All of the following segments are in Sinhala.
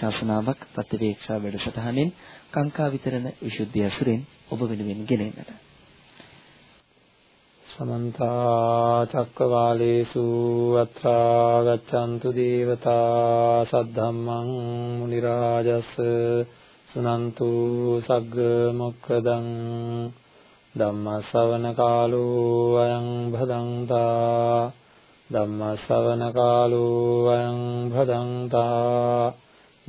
ධර්මානුශාසනාවක් ප්‍රතිවේක්ෂා වැඩසටහනින් කාංකා විතරන විසුද්ධිය අසුරෙන් ඔබ වෙනුවෙන් ගෙනෙන්නට. සමන්ත චක්කවාලේසු අත්‍රා ගච්ඡන්තු දේවතා සද්ධම්මං මුනි රාජස් සුනන්තු සග්ග මොක්කදං ධම්ම ශ්‍රවණ කාලෝ අයං භදංතා ධම්ම ශ්‍රවණ කාලෝ අයං භදංතා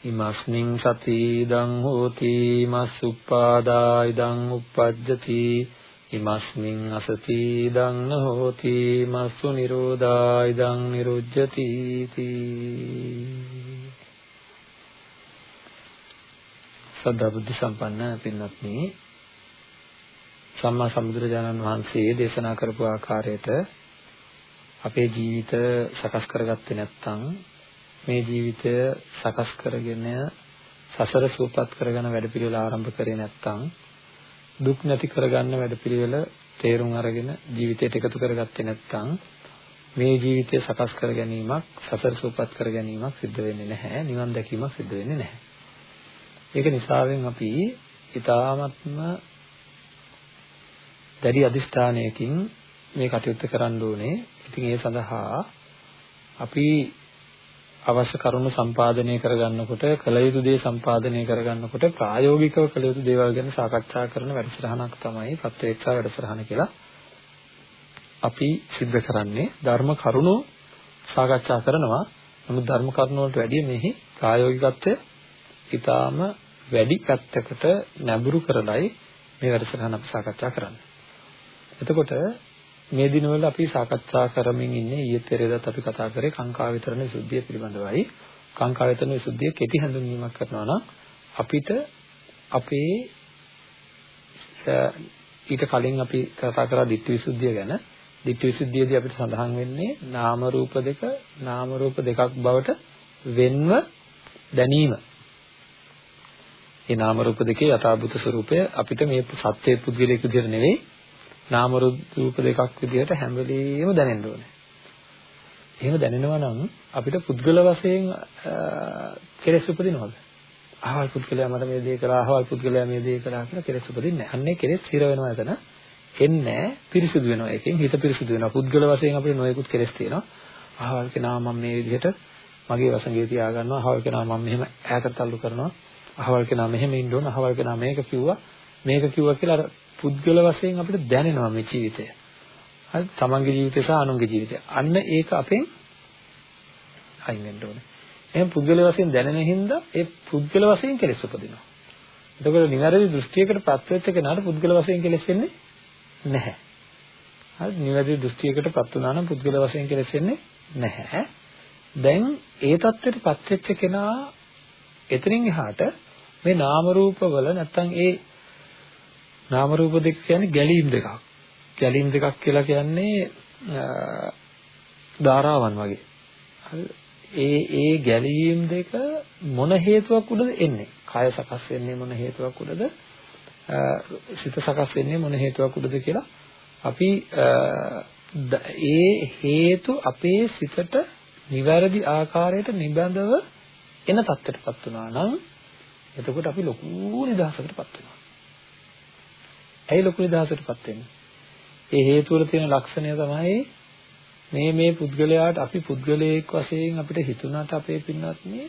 ඉමස්මින් සති ඉදං හෝති මස් උප්පාදා ඉදං uppajjati ඉමස්මින් අසති ඉදං නහෝති මස්සු නිරෝධා ඉදං නිරුජ්ජති සද්ධා බුද්ධ සම්පන්න පින්වත්නි සම්මා සම්බුදුරජාණන් වහන්සේ දේශනා කරපු ආකාරයට අපේ ජීවිත සකස් කරගත්තේ නැත්නම් මේ ජීවිතය සකස් කරගෙන සසර සූපත් කරගෙන වැඩපිළිවෙල ආරම්භ කරේ නැත්නම් දුක් නැති කරගන්න වැඩපිළිවෙල තේරුම් අරගෙන ජීවිතයට එකතු කරගත්තේ නැත්නම් මේ ජීවිතය සකස් කර ගැනීමක් සසර සූපත් කර ගැනීමක් සිද්ධ වෙන්නේ නැහැ නිවන් දැකීමක් සිද්ධ වෙන්නේ නැහැ ඒක නිසාවෙන් අපි ඊ타ත්ම දැඩි අදිෂ්ඨානයකින් මේ කටයුත්ත කරන්න ඕනේ. ඉතින් ඒ සඳහා අපි අවශ්‍ය කරුණු සම්පාදනය කරගන්නකොට කල යුතු දේ සම්පාදනය කරගන්නකොට ප්‍රායෝගිකව කළ යුතු දේවල් ගැන සාකච්ඡා කරන වැඩසටහනක් තමයි ප්‍රත්‍යක්ෂ වැඩසටහන කියලා අපි सिद्ध කරන්නේ ධර්ම කරුණු සාකච්ඡා කරනවා නමුත් ධර්ම කරුණු වලට වැඩිය මෙහි ප්‍රායෝගිකත්වය ඊටාම වැඩි පැත්තකට නැඹුරු කරලයි මේ වැඩසටහන අපි සාකච්ඡා කරන්නේ එතකොට මේ දිනවල අපි සාකච්ඡා කරමින් ඉන්නේ ඊයේ පෙරේදත් අපි කතා කරේ කාංකා විතරණ විසුද්ධිය පිළිබඳවයි. කාංකා විතරණ විසුද්ධිය කෙටි හඳුන්වීමක් කරනවා නම් අපිට අපේ ඊට කලින් අපි කතා කරා ditthi විසුද්ධිය ගැන. ditthi විසුද්ධියේදී අපිට සඳහන් වෙන්නේ නාම රූප දෙක නාම රූප දෙකක් බවට වෙන්ව දැනීම. මේ නාම රූප දෙකේ යථාභූත ස්වરૂපය අපිට මේ සත්‍ය පුද්ගලික විදිහට නෙවෙයි නාම රූප දෙකක් විදිහට හැම වෙලෙම දැනෙන්න ඕනේ. එහෙම දැනෙනවා නම් අපිට පුද්ගල වශයෙන් කෙලෙස් උපදිනවද? අහවල් පුද්ගලයා මට මේ දේ කළා, අහවල් පුද්ගලයා මේ දේ කළා කියලා කෙලෙස් උපදින්නේ නැහැ. අන්නේ කෙලෙස් ස්ථිර වෙනවා එතන. එන්නේ පිරිසුදු වෙනවා. ඒකෙන් හිත පිරිසුදු වෙනවා. පුද්ගල වශයෙන් අපිට නොයෙකුත් කෙලෙස් තියෙනවා. අහවල් කෙනා මම මේ විදිහට මගේ වසඟේ තියා ගන්නවා. අහවල් කෙනා මම මෙහෙම ඈතට තල්ලු කරනවා. අහවල් කෙනා මෙහෙම ඉන්න ඕන. අහවල් කෙනා මේක කිව්වා. මේක කිව්වා කියලා අර පුද්ගල වශයෙන් අපිට දැනෙනවා මේ ජීවිතය. හරි තමන්ගේ ජීවිතය සහ අනුන්ගේ ජීවිතය. අන්න ඒක අපෙන් අයින් වෙන්න ඕනේ. එහෙනම් පුද්ගල වශයෙන් දැනෙන හින්දා ඒ පුද්ගල වශයෙන් කෙලෙස් උපදිනවා. එතකොට නිවැරදි දෘෂ්ටියකට පත්වෙච්ච කෙනාට පුද්ගල වශයෙන් කෙලෙස් වෙන්නේ නැහැ. හරි නිවැරදි දෘෂ්ටියකට පත් වුණා නම් පුද්ගල වශයෙන් කෙලෙස් වෙන්නේ නැහැ. දැන් ඒ தත්ත්වයට පත්වෙච්ච කෙනා එතනින් එහාට මේ නාම රූප වල නැත්තම් ඒ නාම රූප දෙක කියන්නේ ගැලීම් දෙකක්. ගැලීම් දෙකක් කියලා කියන්නේ ධාරාවන් වගේ. ඒ ඒ ගැලීම් දෙක මොන හේතුවක් උඩද එන්නේ? කය සකස් වෙන්නේ මොන හේතුවක් උඩද? සිත සකස් වෙන්නේ මොන හේතුවක් උඩද කියලා අපි ඒ හේතු අපේ සිතට නිවැරදි ආකාරයට නිබඳව එන තත්ත්වයටපත් වුණා නම් එතකොට අපි ලොකු නිදහසකටපත් වෙනවා. ඇයි ලොකු නිදහසටපත් වෙන්නේ? ඒ හේතු වල තියෙන ලක්ෂණය තමයි මේ මේ පුද්ගලයාට අපි පුද්ගලයෙක් වශයෙන් අපිට හිතුණාට අපේ පින්නත් මේ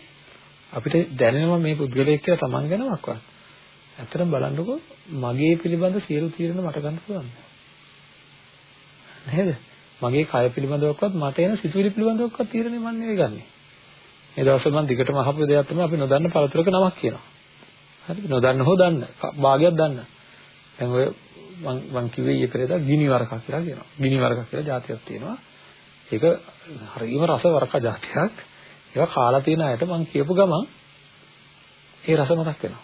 අපිට දැනෙනවා මේ පුද්ගලයෙක් කියලා Taman ගැනමක්වත්. ඇත්තටම බලන්නකෝ මගේ පිළිබඳ සියලු තීරණ මට ගන්න පුළුවන්. නේද? මගේ කය පිළිබඳවක්වත් මට එන සිතුවිලි පිළිබඳවක්වත් තීරණය මම නෙවෙයි ගන්නෙ. මේ දවස්වල මම දිගටම අහපු දෙයක් තමයි අපි නොදන්න පළතුරක නමක් කියනවා. හරිද? නොදන්න හෝ දන්න. භාගයක් දන්න. දැන් ඔය මම මම කිව්වේ ඊයේ පෙරේදා ගිනි වරක කියලා කියනවා. ගිනි වරක කියලා જાතියක් තියෙනවා. ඒක හරිම රස වරක જાතියක්. ඒවා කාලා තියෙන අයට මම කියපු ගමන් ඒ රස මතක් වෙනවා.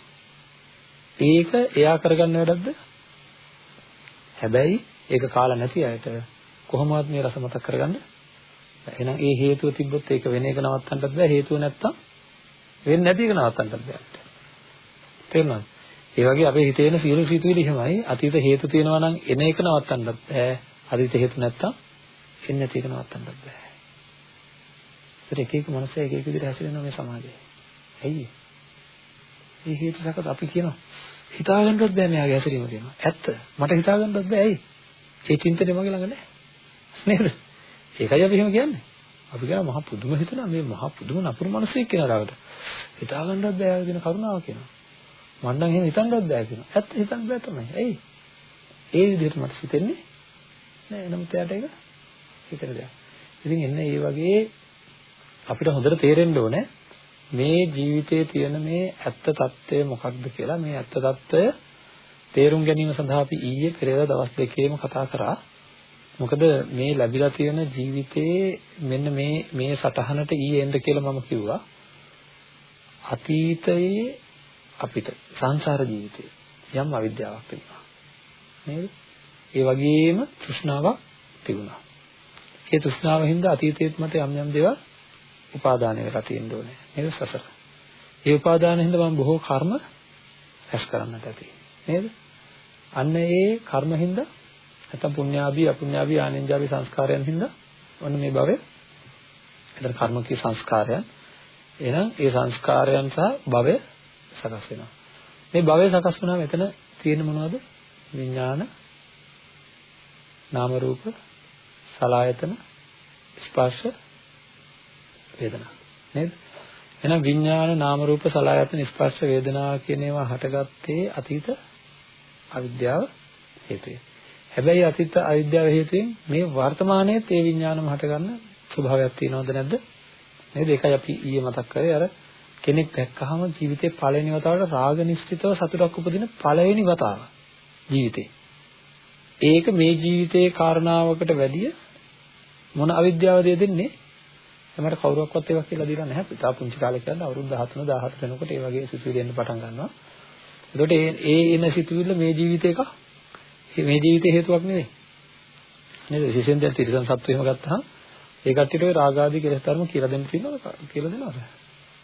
ඒක එයා කරගන්න වැඩක්ද? හැබැයි ඒක කාලා නැති අයට කොහොමවත් මේ රස මතක් කරගන්න එහෙනම් ඒ හේතුව තිබ්බොත් ඒක වෙන එක නවත්තන්නත් බෑ හේතුව නැත්තම් වෙන්නේ නැති එක නවත්තන්නත් බෑ තේරුණාද ඒ වගේ අපේ හිතේ එන සියලු සිතුවිලි එහෙමයි. අතීත හේතු තියෙනවා නම් එන එක නවත්තන්නත් බෑ. අතීත හේතු නැත්තම් එන්නේ නැති එක නවත්තන්නත් බෑ. ඒත් එක එක මනස එක එක විදිහට හැසිරෙනවා මේ සමාජයේ. ඇයි? මේ හේතු සකස් අපි කියනවා. හිතාගන්නවත් බෑ මෙයාගේ හැසිරීම කියනවා. ඇත්ත. මට හිතාගන්නවත් බෑ. ඇයි? ඒ චින්තනය මගේ ළඟ නැහැ නේද? ඒකයි අපි එහෙම කියන්නේ. අපි කියනවා මහා පුදුම හිතනවා. මේ මහා පුදුම නපුරු මිනිසෙක් කෙනාට හිතාගන්නවත් බෑ. කියන කරුණාව කියනවා. මම නම් එහෙම හිතන්නවත් බෑ කියනවා. ඇත්ත හිතන්න බෑ තමයි. ඇයි? ඒ විදිහට මට හිතෙන්නේ නෑ. නමුත් එයාට ඒක හිතන දෙයක්. ඉතින් එන්න ඒ වගේ අපිට හොඳට තේරෙන්න ඕනේ මේ ජීවිතයේ තියෙන මේ ඇත්ත తত্ত্বය මොකක්ද කියලා. මේ ඇත්ත తত্ত্বය තේරුම් ගැනීම සඳහා අපි ඊයේ පෙරේදා දවස් දෙකේම කතා කරා. මොකද මේ ලැබිලා තියෙන ජීවිතයේ මෙන්න මේ මේ සටහනට ඊයේ එන්න කියලා මම කිව්වා. අතීතයේ අපිට සංසාර ජීවිතේ යම් අවිද්‍යාවක් තිබුණා. නේද? ඒ වගේම තෘෂ්ණාවක් තිබුණා. ඒ තෘෂ්ණාව හින්දා අතීතයේත් මට යම් යම් දේවල් උපාදානය වෙලා තියෙන්න ඕනේ. නේද සසර? ඒ උපාදාන හින්දා මම බොහෝ කර්ම රැස් කරන්නට ඇති. නේද? අන්න ඒ කර්ම හින්දා නැත්නම් පුණ්‍යාභි අපුණ්‍යාභි ආනෙන්ජාභි සංස්කාරයන් හින්දා ඔන්න මේ භවය එතන කර්ම කී සංස්කාරයන්. එහෙනම් ඒ සංස්කාරයන් සහ භවය සකස් වෙනවා. මේ භවය සකස් වුණාම එතන තියෙන මොනවද? විඥාන නාම රූප සලආයතන ස්පර්ශ වේදනා. නේද? එහෙනම් විඥාන නාම රූප සලආයතන ස්පර්ශ වේදනා කියන ඒවා හටගත්තේ අතීත අවිද්‍යාව හේතුවෙන්. හැබැයි අතීත අවිද්‍යාව හේතුවෙන් මේ වර්තමානයේ තේ විඥානම හටගන්න ස්වභාවයක් තියෙනවද නැද්ද? නේද? ඒකයි අපි ඊයේ මතක් කරේ. අර කෙනෙක් දැක්කහම ජීවිතේ පළවෙනි වතාවට රාග නිශ්චිතව සතුටක් උපදින පළවෙනි වතාව ජීවිතේ. ඒක මේ ජීවිතයේ කාරණාවකට වැඩිය මොන අවිද්‍යාවද දෙන්නේ? එමට කවුරුවක්වත් ඒවා කියලා දීලා නැහැ. පිටා පුංචි කාලේ කියන්නේ අවුරුදු 13 14 වෙනකොට ඒ වගේ සිතුවිලි එන්න පටන් ගන්නවා. එතකොට ඒ ඒ එන සිතුවිල්ල මේ ජීවිතේක මේ ජීවිතේ හේතුවක් නෙවෙයි. නේද? විශේෂයෙන් දැන් තිරසන් සත්තු එහෙම ගත්තාම ඒ කට්ටියට ওই රාගාදී කෙලෙස් ධර්ම කියලා දෙන්න තියෙනවද? කියලා දෙනවද?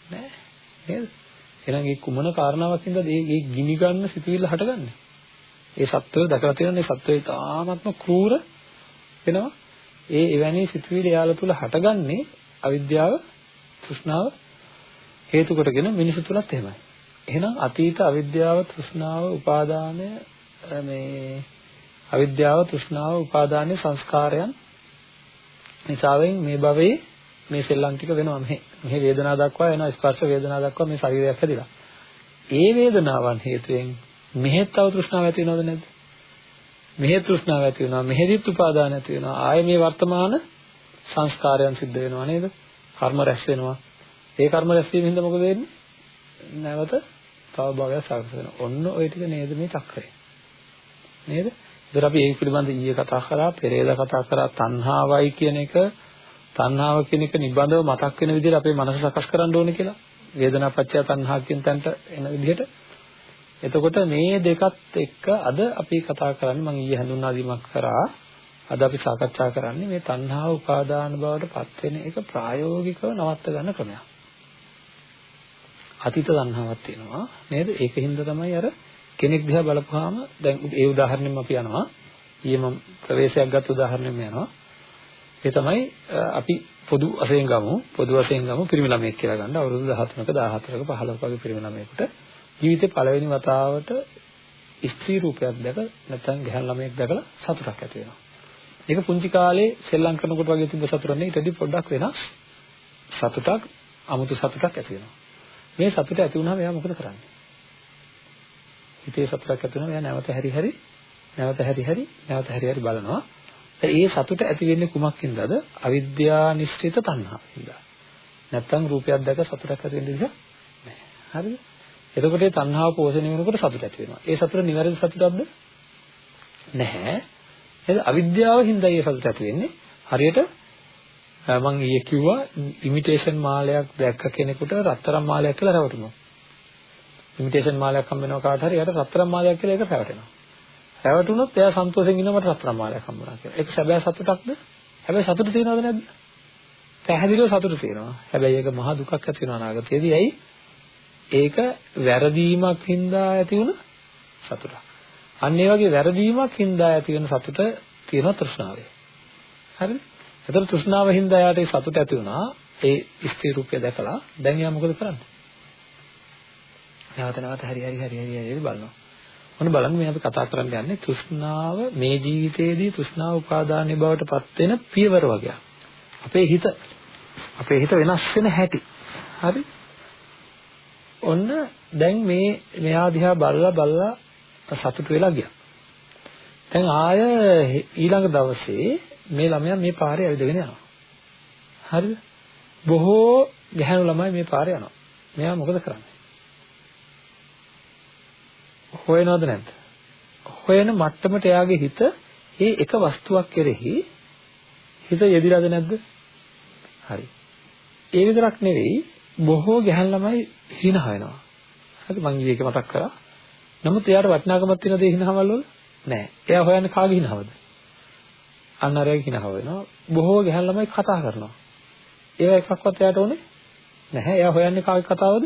නෑ. නේද? එහෙනම් මේ කුමන කාරණාවක් හින්දාද මේ මේ ගිනි ගන්න සිතුවිල්ල හටගන්නේ? ඒ සත්වය දැකලා තියෙන මේ සත්වය තාමත්ම කෲර වෙනවා. ඒ එවැනි සිතුවිලි යාල තුල හටගන්නේ අවිද්‍යාව, තෘෂ්ණාව හේතු කොටගෙන මිනිසු තුලත් එහෙමයි. එහෙනම් අතීත අවිද්‍යාව, තෘෂ්ණාව, උපාදානය මේ අවිද්‍යාව, තෘෂ්ණාව, උපාදානයේ සංස්කාරයන් නිසාවෙන් මේ භවයේ මේ සෙල්ලම් ටික වෙනවා මෙහි. මෙහි වේදනාව දක්වා එනවා ස්පර්ශ වේදනාව දක්වා මේ ශරීරයක් හැදිලා. ඒ වේදනාවන් හේතුවෙන් මෙහෙත් තව තෘෂ්ණාව ඇති වෙනවද නැද්ද? මෙහෙත් තෘෂ්ණාව ඇති වෙනවා. මෙහෙදිත් උපාදාන ඇති වෙනවා. ආයේ මේ වර්තමාන සංස්කාරයන් සිද්ධ වෙනවා නේද? කර්ම රැස් වෙනවා. ඒ කර්ම රැස් වීම හින්දා මොකද වෙන්නේ? නැවත තව භවයක් සකස් වෙනවා. ඔන්න ඔය ටික නේද මේ චක්‍රය. නේද? ඒතර අපි ඒක පිළිබඳ ඊයේ කතා කරා, පෙරේද කතා කරා තණ්හාවයි කියන එක තණ්හාව කියන එක නිබඳව මතක් වෙන විදිහට අපේ මනස සකස් කරන්න ඕනේ කියලා. වේදනා පත්‍ය තණ්හා කියන තැනට එන විදිහට. එතකොට මේ දෙකත් එක්ක අද අපි කතා කරන්නේ මම ඊයේ හඳුන්වා දීමක් කරා. අද අපි සාකච්ඡා කරන්නේ මේ තණ්හා උපාදාන බවට පත් වෙන එක ප්‍රායෝගිකව නවත්ත ගන්න ක්‍රමයක්. අතීත තණ්හාවක් තියෙනවා නේද? ඒකින්ද තමයි අර කෙනෙක් දිහා බලපුවාම දැන් ඒ උදාහරණෙම අපි යනවා. ඊයේ මම ප්‍රවේශයක් ගත්ත උදාහරණෙම යනවා. ඒ තමයි අපි පොදු වශයෙන් ගමු පොදු වශයෙන් ගමු පිරිමි ළමයෙක් කියලා ගන්න අවුරුදු 13ක 14ක 15ක වගේ පිරිමි ළමයෙකුට ජීවිතේ පළවෙනි වතාවට ස්ත්‍රී රූපයක් දැක නැත්නම් ගැහැණු ළමයෙක් දැකලා සතුටක් ඇති වෙනවා. ඒක පුංචි කාලේ සෙල්ලම් කරනකොට වගේ තිබ්බ සතුටක් නෙවෙයි ඊටදී පොඩ්ඩක් වෙනස් සතුටක් 아무තු සතුටක් ඇති වෙනවා. මේ සතුට ඇති වුණාම එයා මොකද කරන්නේ? හිතේ සතුටක් ඇති වෙනවා. එයා නැවත හැරි හැරි නැවත හැරි හැරි නැවත හැරි හැරි බලනවා. ඒ සතුට ඇති වෙන්නේ කුමක්ින්දද? අවිද්‍යා නිශ්චිත තණ්හාවෙන්ද. නැත්තම් රූපයක් දැක සතුටක් ඇති වෙන්නේ නැහැ. හරිද? එතකොට ඒ තණ්හාව පෝෂණය වෙනකොට සතුට ඇති වෙනවා. ඒ සතුට නිවැරදි සතුටක්ද? නැහැ. එහෙනම් අවිද්‍යාව හින්දා ඒ සතුට ඇති වෙන්නේ. හරියට මම ඊයේ කිව්වා ඉමිටේෂන් මාලයක් දැක්ක කෙනෙකුට රත්තරන් මාලයක් කියලා රැවටුණා. ඉමිටේෂන් මාලයක් හම්බ වෙනවා කාට හරි එයාට රත්තරන් මාලයක් කියලා ඒක රැවටෙනවා. රැවටුනොත් එයා සන්තෝෂෙන් ඉන්නවා මට රත්තරන් මාලයක් හම්බුණා කියලා. ඒක සැබෑ සතුටක්ද? හැබැයි සතුට තියනවද නැද්ද? පැහැදිලිව සතුට තියෙනවා. හැබැයි ඒක මහා දුකක් ඇති වෙනවා අනාගතයේදී. ඇයි? ඒක වැරදීමක් හින්දා ඇති වුණ සතුටක්. අන්න ඒ වගේ වැරදීමක් හින්දා ඇති වෙන සතුට තියෙන තෘෂ්ණාවේ. හරිද? ඒතර තෘෂ්ණාව හින්දා යාට ඒ සතුට ඇති වුණා. ඒ ස්ත්‍රී රූපය දැකලා දැන් එයා මොකද කරන්නේ? නැවත නැවත හරි හරි හරි හරි හරි බලනවා. ඔන්න බලන්න මේ අපි කතා කරන්න යන්නේ තෘෂ්ණාව මේ ජීවිතයේදී තෘෂ්ණාව උපාදානයේ බවට පත් වෙන පියවර වගේක්. අපේ හිත අපේ හිත වෙනස් වෙන හැටි. හරි? ඔන්න දැන් මේ මෙහා දිහා බලලා බලලා සතුට වෙලා ගියා. දැන් ආය ඊළඟ දවසේ මේ ළමයා මේ පාරේ ඇවිදගෙන යනවා. හරිද? බොහෝ ගැහැණු ළමයි මේ පාරේ යනවා. මෙයා මොකද කරන්නේ? හොයනවද නැද්ද? හොයන මට්ටමට එයාගේ හිත ඒ එක වස්තුවක් කෙරෙහි හිත යෙදිලාද නැද්ද? හරි. ඒ විතරක් නෙවෙයි බොහෝ ගැහැණු ළමයි හිනහ වෙනවා. හරි මම ඊයේක මතක් කරා. නමුත් එයාට වටිනාකමක් තියෙනද ඒ හිනහවල් වල? නෑ. එයා හොයන්නේ කාගේ හිනහවද? අන්න අරගේ හිනහව වෙනවා. බොහෝ ගැහැණු ළමයි කතා කරනවා. ඒවා එකක්වත් එයාට ඕනේ නැහැ. එයා හොයන්නේ කාගේ කතාවද?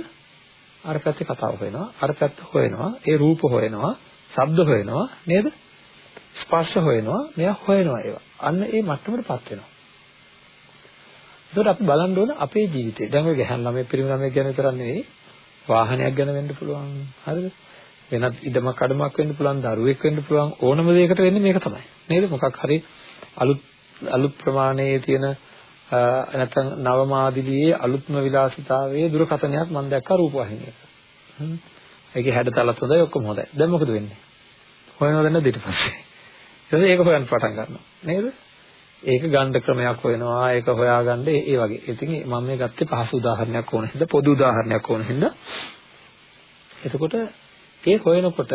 අර පැත්තේ කතාව හොයනවා. අර පැත්ත හොයනවා. ඒ රූප හොයනවා. ශබ්ද හොයනවා. නේද? ස්පර්ශ හොයනවා. මෙයා හොයනවා ඒවා. අන්න ඒ මට්ටමටපත් වෙනවා. ඒකට අපි බලන්න ඕන අපේ ජීවිතේ. දැන් ඔය ගැහන් ළමයි පිරිමි ළමයි ගැන විතරක් නෙවෙයි වාහනයක් ගැන වෙන්න පුළුවන්. හරිද? වෙනත් ඉඩමක් අඩමක් වෙන්න පුළුවන්, දරුවෙක් වෙන්න පුළුවන් ඕනම දෙයකට වෙන්නේ මේක තමයි. නේද? මොකක් හරි අලුත් අලුත් ප්‍රමාණයේ තියෙන නැත්නම් නවමාදිලියේ අලුත්ම විලාසිතාවයේ දුරකථනයක් මම දැක්කා රූපවාහිනියක. හ්ම්. ඒකේ හැඩතලත් හොඳයි ඔක්කොම හොඳයි. දැන් මොකද වෙන්නේ? හොයනවද නැද්ද ඊට පස්සේ? ඊට ඒක හොයන්න පටන් ගන්නවා. නේද? ඒක ගණ්ඩ ක්‍රමයක් හොයනවා ඒක හොයාගන්න ඒ වගේ. ඉතින් මම මේ ගත්තේ පහසු උදාහරණයක් ඕන හින්දා පොදු උදාහරණයක් ඕන හින්දා. එතකොට ඒ හොයනකොට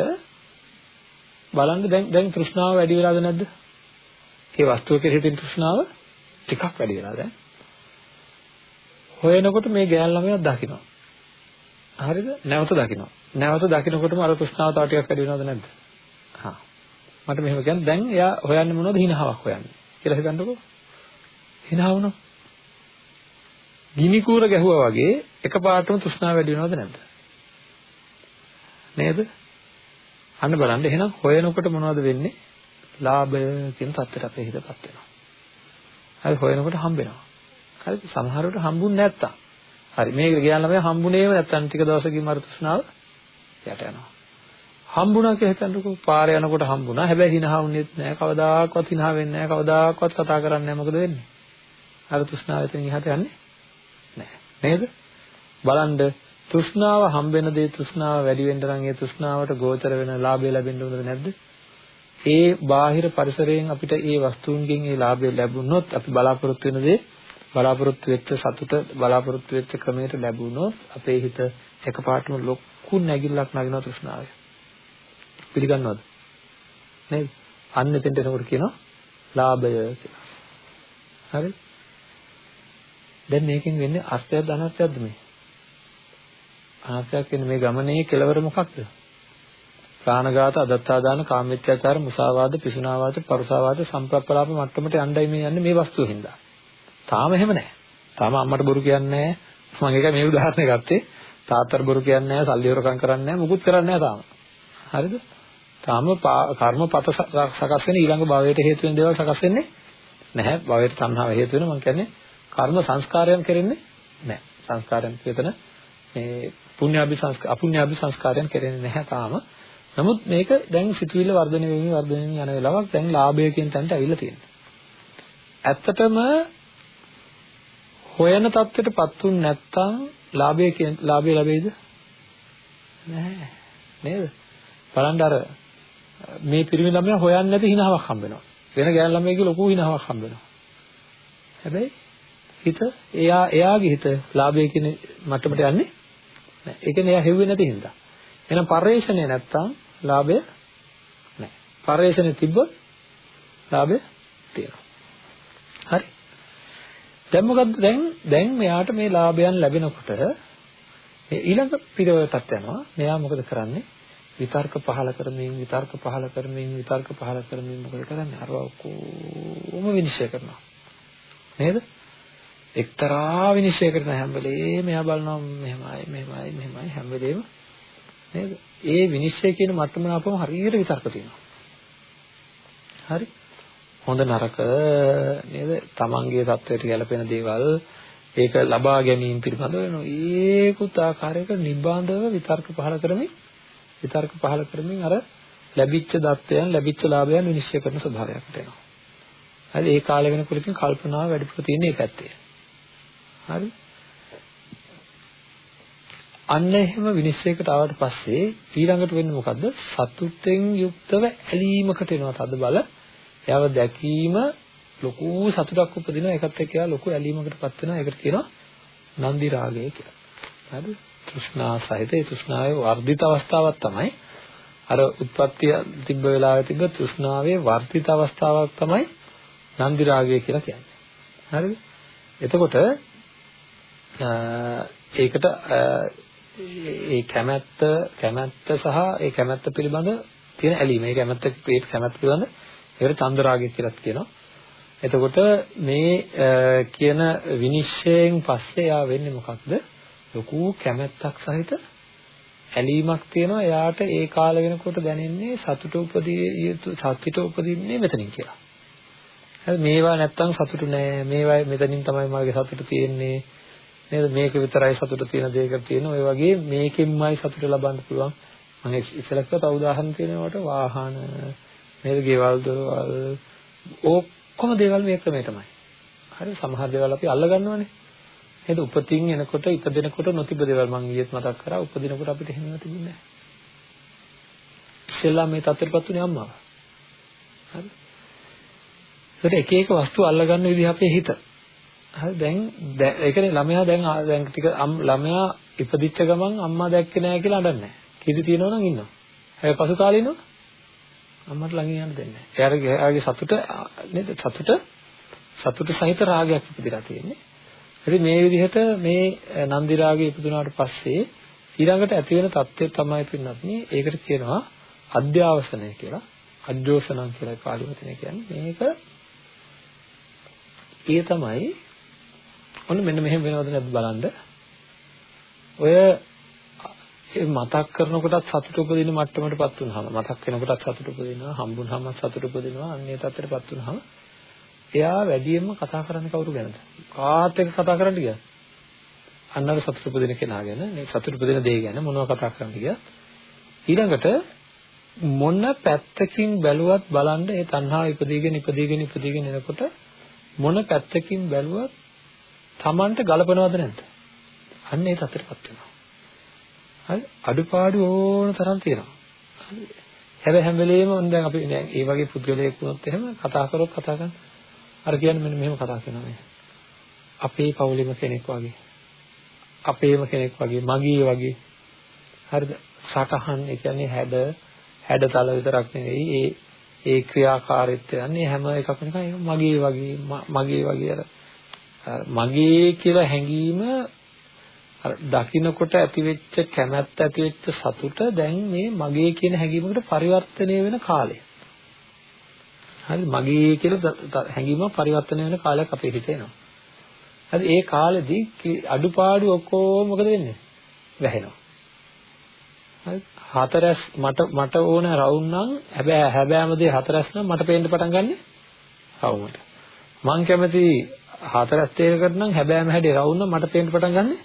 බලන්න දැන් දැන් තෘෂ්ණාව වැඩි වෙලාද නැද්ද? ඒ වස්තුව කෙරෙහි තියෙන තෘෂ්ණාව ටිකක් වැඩි වෙලා දැන්. හොයනකොට මේ ගෑල් ළමයා දකිනවා. හරිද? නැවත දකිනවා. නැවත දකිනකොටම අර තෘෂ්ණාව තව ටිකක් වැඩි වෙනවද නැද්ද? හා. මට මෙහෙම කියන්නේ දැන් එයා හොයන්නේ මොනවද? හිනහාවක් හොයන්නේ. කියලා හිතන්නකෝ. hina වුණා. ගිනි කූර ගැහුවා වගේ එකපාරටම තෘෂ්ණාව වැඩි වෙනවද නැද්ද? නේද? අන්න බලන්න එහෙනම් හොයනකොට මොනවද වෙන්නේ? ලාභය කියන தත්තට අපේ හිතපත් වෙනවා. හරි හොයනකොට හම්බ වෙනවා. හරි සමහරවිට හම්බුන්නේ නැත්තම්. හරි මේක ගියාම ළමයා හම්බුනේම නැත්තම් ටික දවසකින් මර තෘෂ්ණාව යට යනවා. හම්බුණා කියලා හිතන්නකෝ පාරේ යනකොට හම්බුණා. හැබැයි හිනහා වුනේත් නෑ. කවදාකවත් හිනහා වෙන්නේ නෑ. කවදාකවත් කතා කරන්නේ නෑ. මොකද වෙන්නේ? අර තෘෂ්ණාව එතනින් එහාට යන්නේ නෑ. නේද? බලන්න තෘෂ්ණාව හම්බෙන දේ තෘෂ්ණාව වැඩි වෙන්න නම් ඒ තෘෂ්ණාවට ගෝචර වෙන ලාභය ලැබෙන්න ඕනද නැද්ද? ඒ බාහිර පරිසරයෙන් අපිට ඒ වස්තුන්ගෙන් ඒ ලාභය ලැබුණොත් අපි බලාපොරොත්තු වෙන දේ බලාපොරොත්තු වෙච්ච සතුට බලාපොරොත්තු වෙච්ච ක්‍රමයට ලැබුණොත් අපේ හිත එකපාරටම ලොකු නැගිල්ලක් නගිනවා තෘෂ්ණාවේ පිළිගන්නවද? නේද? අන්න එතෙන්ට එනකොට කියනවා ලාභය කියලා. හරි? දැන් මේකෙන් වෙන්නේ අර්ථයක්ද අනර්ථයක්ද මේ? අනර්ථයක් කියන්නේ මේ ගමනේ කෙලවර මොකක්ද? ප්‍රාණඝාත, අදත්තාදාන, කාමමිත්‍යාචාර, මුසාවාද, පිසුනාවාද, පරුසාවාද, සම්ප්‍රප්පලාප මට්ටමට යන්නයි මේ යන්නේ මේ වස්තුව හින්දා. තාම එහෙම නැහැ. තාම අම්මට බොරු කියන්නේ නැහැ. මම ඒක මේ උදාහරණය ගත්තේ. තාත්තට බොරු කියන්නේ නැහැ, සල්ලි හොරකම් කරන්නේ නැහැ, මුකුත් කරන්නේ නැහැ තාම. හරිද? තාම කර්මපත සකස් වෙන ඊළඟ භවයට හේතු වෙන දේවල් සකස් වෙන්නේ නැහැ. භවයට තණ්හාව හේතු වෙනවා මම කියන්නේ කර්ම සංස්කාරයන් කරන්නේ නැහැ. සංස්කාරයන් කියතන මේ පුණ්‍යාභි සංස්කාර අපුණ්‍යාභි සංස්කාරයන් කරන්නේ නැහැ තාම. නමුත් මේක දැන් සිතුවිල්ල වර්ධනය වෙමින් වර්ධනය වෙමින් යන වෙලාවක් දැන් ලාභය කියන තැනට අවිල්ලා තියෙනවා. ඇත්තටම හොයන தත්ත්වයටපත් වුන් නැත්නම් ලාභය කියන ලාභය ලැබෙයිද? නැහැ. නේද? බලන්න අර මේ පිරිමි ළමයා හොයන්නේ නැති හිනාවක් හම්බ වෙනවා. වෙන ගෑන ළමයෙක්ගේ ලොකු හිනාවක් හම්බ වෙනවා. හැබැයි හිත එයා එයාගේ හිත ලාභය කියන මට්ටමට යන්නේ නැහැ. ඒ කියන්නේ එයා හෙව්වේ නැති හින්දා. එහෙනම් පරිශ්‍රණය නැත්තම් ලාභය නැහැ. පරිශ්‍රණය තිබ්බොත් ලාභය තියෙනවා. හරි. දැන් මොකද්ද දැන් දැන් මෙයාට මේ ලාභයන් ලැබෙනකොට මේ ඊළඟ පිරවටත් යනවා. මෙයා මොකද කරන්නේ? විතර්ක පහල කරමින් විතර්ක පහල කරමින් විතර්ක පහල කරමින් මොකද කරන්නේ? අරව ඔක්කොම විනිශ්චය කරනවා. නේද? එක්තරා විනිශ්චය කරන හැම වෙලේම එයා බලනවා මෙහෙමයි මෙහෙමයි මෙහෙමයි හැම වෙලේම නේද? ඒ විනිශ්චය කියන මට්ටම ආපම හරියට විතර්ක තියෙනවා. හරි. හොඳ නරක නේද? තමන්ගේ தත්වයට ගැලපෙන දේවල් ඒක ලබා ගැනීම පිළිබඳව වෙනවා. ඒකුත් ආකාරයක නිබඳව විතර්ක පහල කරමින් විතර්ක පහල කරමින් අර ලැබිච්ච தත්වයන් ලැබිච්ච ලාභයන් විනිශ්චය කරන ස්වභාවයකට එනවා. හරි ඒ කාලේ වෙනකොට ඉතින් කල්පනාව වැඩිපුර තියෙන මේ පැත්තේ. හරි අන්න එහෙම විනිශ්චයකට ආවට පස්සේ ඊළඟට වෙන්නේ මොකද්ද? සතුටෙන් යුක්තව ඇලීමකට එනවා තද බල. එයාව දැකීම ලොකු සතුටක් උපදිනවා. ඒකත් එක්ක එයා ලොකු ඇලීමකටපත් වෙනවා. ඒකට කියනවා නන්දි රාගය කියලා. හරිද? තෘෂ්ණා සහිත ඒ තෘෂ්ණාවේ වර්ධිත අවස්ථාවක් තමයි අර උත්පත්තිය තිබ්බ වෙලාවේ තිබ්බ තෘෂ්ණාවේ වර්ධිත අවස්ථාවක් තමයි නන්දි රාගය කියලා කියන්නේ. හරිද? එතකොට ඒකට ඒ කැමැත්ත කැමැත්ත සහ ඒ කැමැත්ත පිළිබඳ තියෙන ඇලීම. ඒ කැමැත්ත ඒ කැමැත්ත පිළිබඳ ඒකට චන්දරාගය කියලා කියනවා. එතකොට මේ කියන විනිශ්චයෙන් පස්සේ යා වෙන්නේ මොකක්ද? ලොකු කැමැත්තක් සහිත ඇලීමක් තියෙනවා. එයාට ඒ කාල වෙනකොට දැනෙන්නේ සතුට උපදී යුතු සතුට උපදින්නේ මෙතනින් කියලා. හරි මේවා නැත්තම් සතුට නෑ. මේවා මෙතනින් තමයි මගේ සතුට තියෙන්නේ. නේද? මේක විතරයි සතුට තියෙන දෙයක තියෙන ඔය වගේ මේකෙන්මයි සතුට ලබන්න පුළුවන්. මම ඉස්සෙල්ලා තව උදාහරණ තියෙනවට වාහන නේද? ගෙවල් දොරවල් ඔක්කොම දේවල් මේ ක්‍රමයටමයි. හරි සමහර දේවල් අපි අල්ල ගන්නවනේ නේද? උපතින් එනකොට ඉපදෙනකොට නොතිබ දේවල් මම ඊයේත් මතක් කරා. උපදිනකොට අපිට එහෙම තිබුණේ නැහැ. ඉස්සෙල්ලා මේ තත්ත්වයටපත් උනේ අම්මාව හරි. ඒකට එක එක වස්තු අල්ල ගන්න විදිහ අපේ හිත. හරි දැන් ඒ කියන්නේ ළමයා දැන් දැන් ටික ළමයා ඉපදිච්ච ගමන් අම්මා දැක්කේ නැහැ කියලා අඬන්නේ නැහැ. කිරි තියනවා නම් ඉන්නවා. හැබැයි පසු කාලේ ඉන්නවා. අම්මට ළඟින් යන්න දෙන්නේ නැහැ. එයාගේ සතුට නේද? සතුට සතුට සහිත රාගයක් ඉපදිලා තියෙන්නේ. ඉතින් මේ විදිහට මේ නන්දි රාගය ඉපදුනාට පස්සේ ඊළඟට ඇති වෙන தත්ත්වය තමයි පින්නත් නේ. ඒකට කියනවා අධ්‍යාවසනය කියලා. අජ්ජෝසනං කියලා පාලි වචනේ කියන්නේ. මේක ඒ තමයි ඔන්න මෙන්න මෙහෙම වෙනවද නැද්ද බලන්න. ඔය මතක් කරනකොටත් සතුට උපදින මට්ටමටපත් වුනහම මතක් වෙනකොටත් සතුට උපදිනවා හම්බුනහම සතුට උපදිනවා අන්නේ තත්ත්වයටපත් වුනහම එයා වැඩියෙන්ම කතා කරන්නේ කවුරු ගැනද? කාත් එක්ක කතා කරන්න ගියා. අන්නර සතුට උපදින කෙනා ගැන මේ සතුට උපදින දේ ගැන මොනවද කතා කරන්න ගියා. ඊළඟට මොන පැත්තකින් බැලුවත් බලන්න ඒ තණ්හාව ඉපදීගෙන ඉපදීගෙන ඉපදීගෙන එනකොට මොන පැත්තකින් බැලුවත් Tamanට ගලපනවද නැද්ද? අන්න ඒ තත්ත්වයටපත් වෙනවා. හරි අඩුපාඩු ඕන තරම් තියෙනවා. හරි. හැබැයි හැම වෙලෙම දැන් අපි දැන් ඒ වගේ පුද්ගලයෙක් වුණොත් එහෙම කතා කරොත් කතා කරන අර කියන්නේ මෙන්න මෙහෙම කතා කරනවා මේ. අපේ පවුලෙම කෙනෙක් වගේ. අපේම කෙනෙක් වගේ මගේ වගේ. හරිද? සටහන් ඒ කියන්නේ හැඩ හැඩතල විතරක් නෙවෙයි ඒ ඒ ක්‍රියාකාරීත්වය යන්නේ හැම එකක්ම නිකන් මගේ වගේ මගේ වගේ අර මගේ කියලා හැඟීම අර දකින්නකොට ඇතිවෙච්ච කැමැත්ත ඇතිවෙච්ච සතුට දැන් මේ මගේ කියන හැඟීමකට පරිවර්තනය වෙන කාලය. හරි මගේ කියලා හැඟීම පරිවර්තනය වෙන කාලයක් අපේ හිතේ එනවා. හරි ඒ කාලෙදී අඩුපාඩු ඔක්කොම මොකද වෙන්නේ? වැහෙනවා. හරි හතරස් මට මට ඕන රවුම් නම් හැබැයි හැබෑම දේ හතරස් නම් මට පේන්න පටන් ගන්නෙ රවුමට. මං කැමති හතරස් තේරකට නම් හැබෑම හැඩේ රවුම් නම් මට පේන්න පටන් ගන්නෙ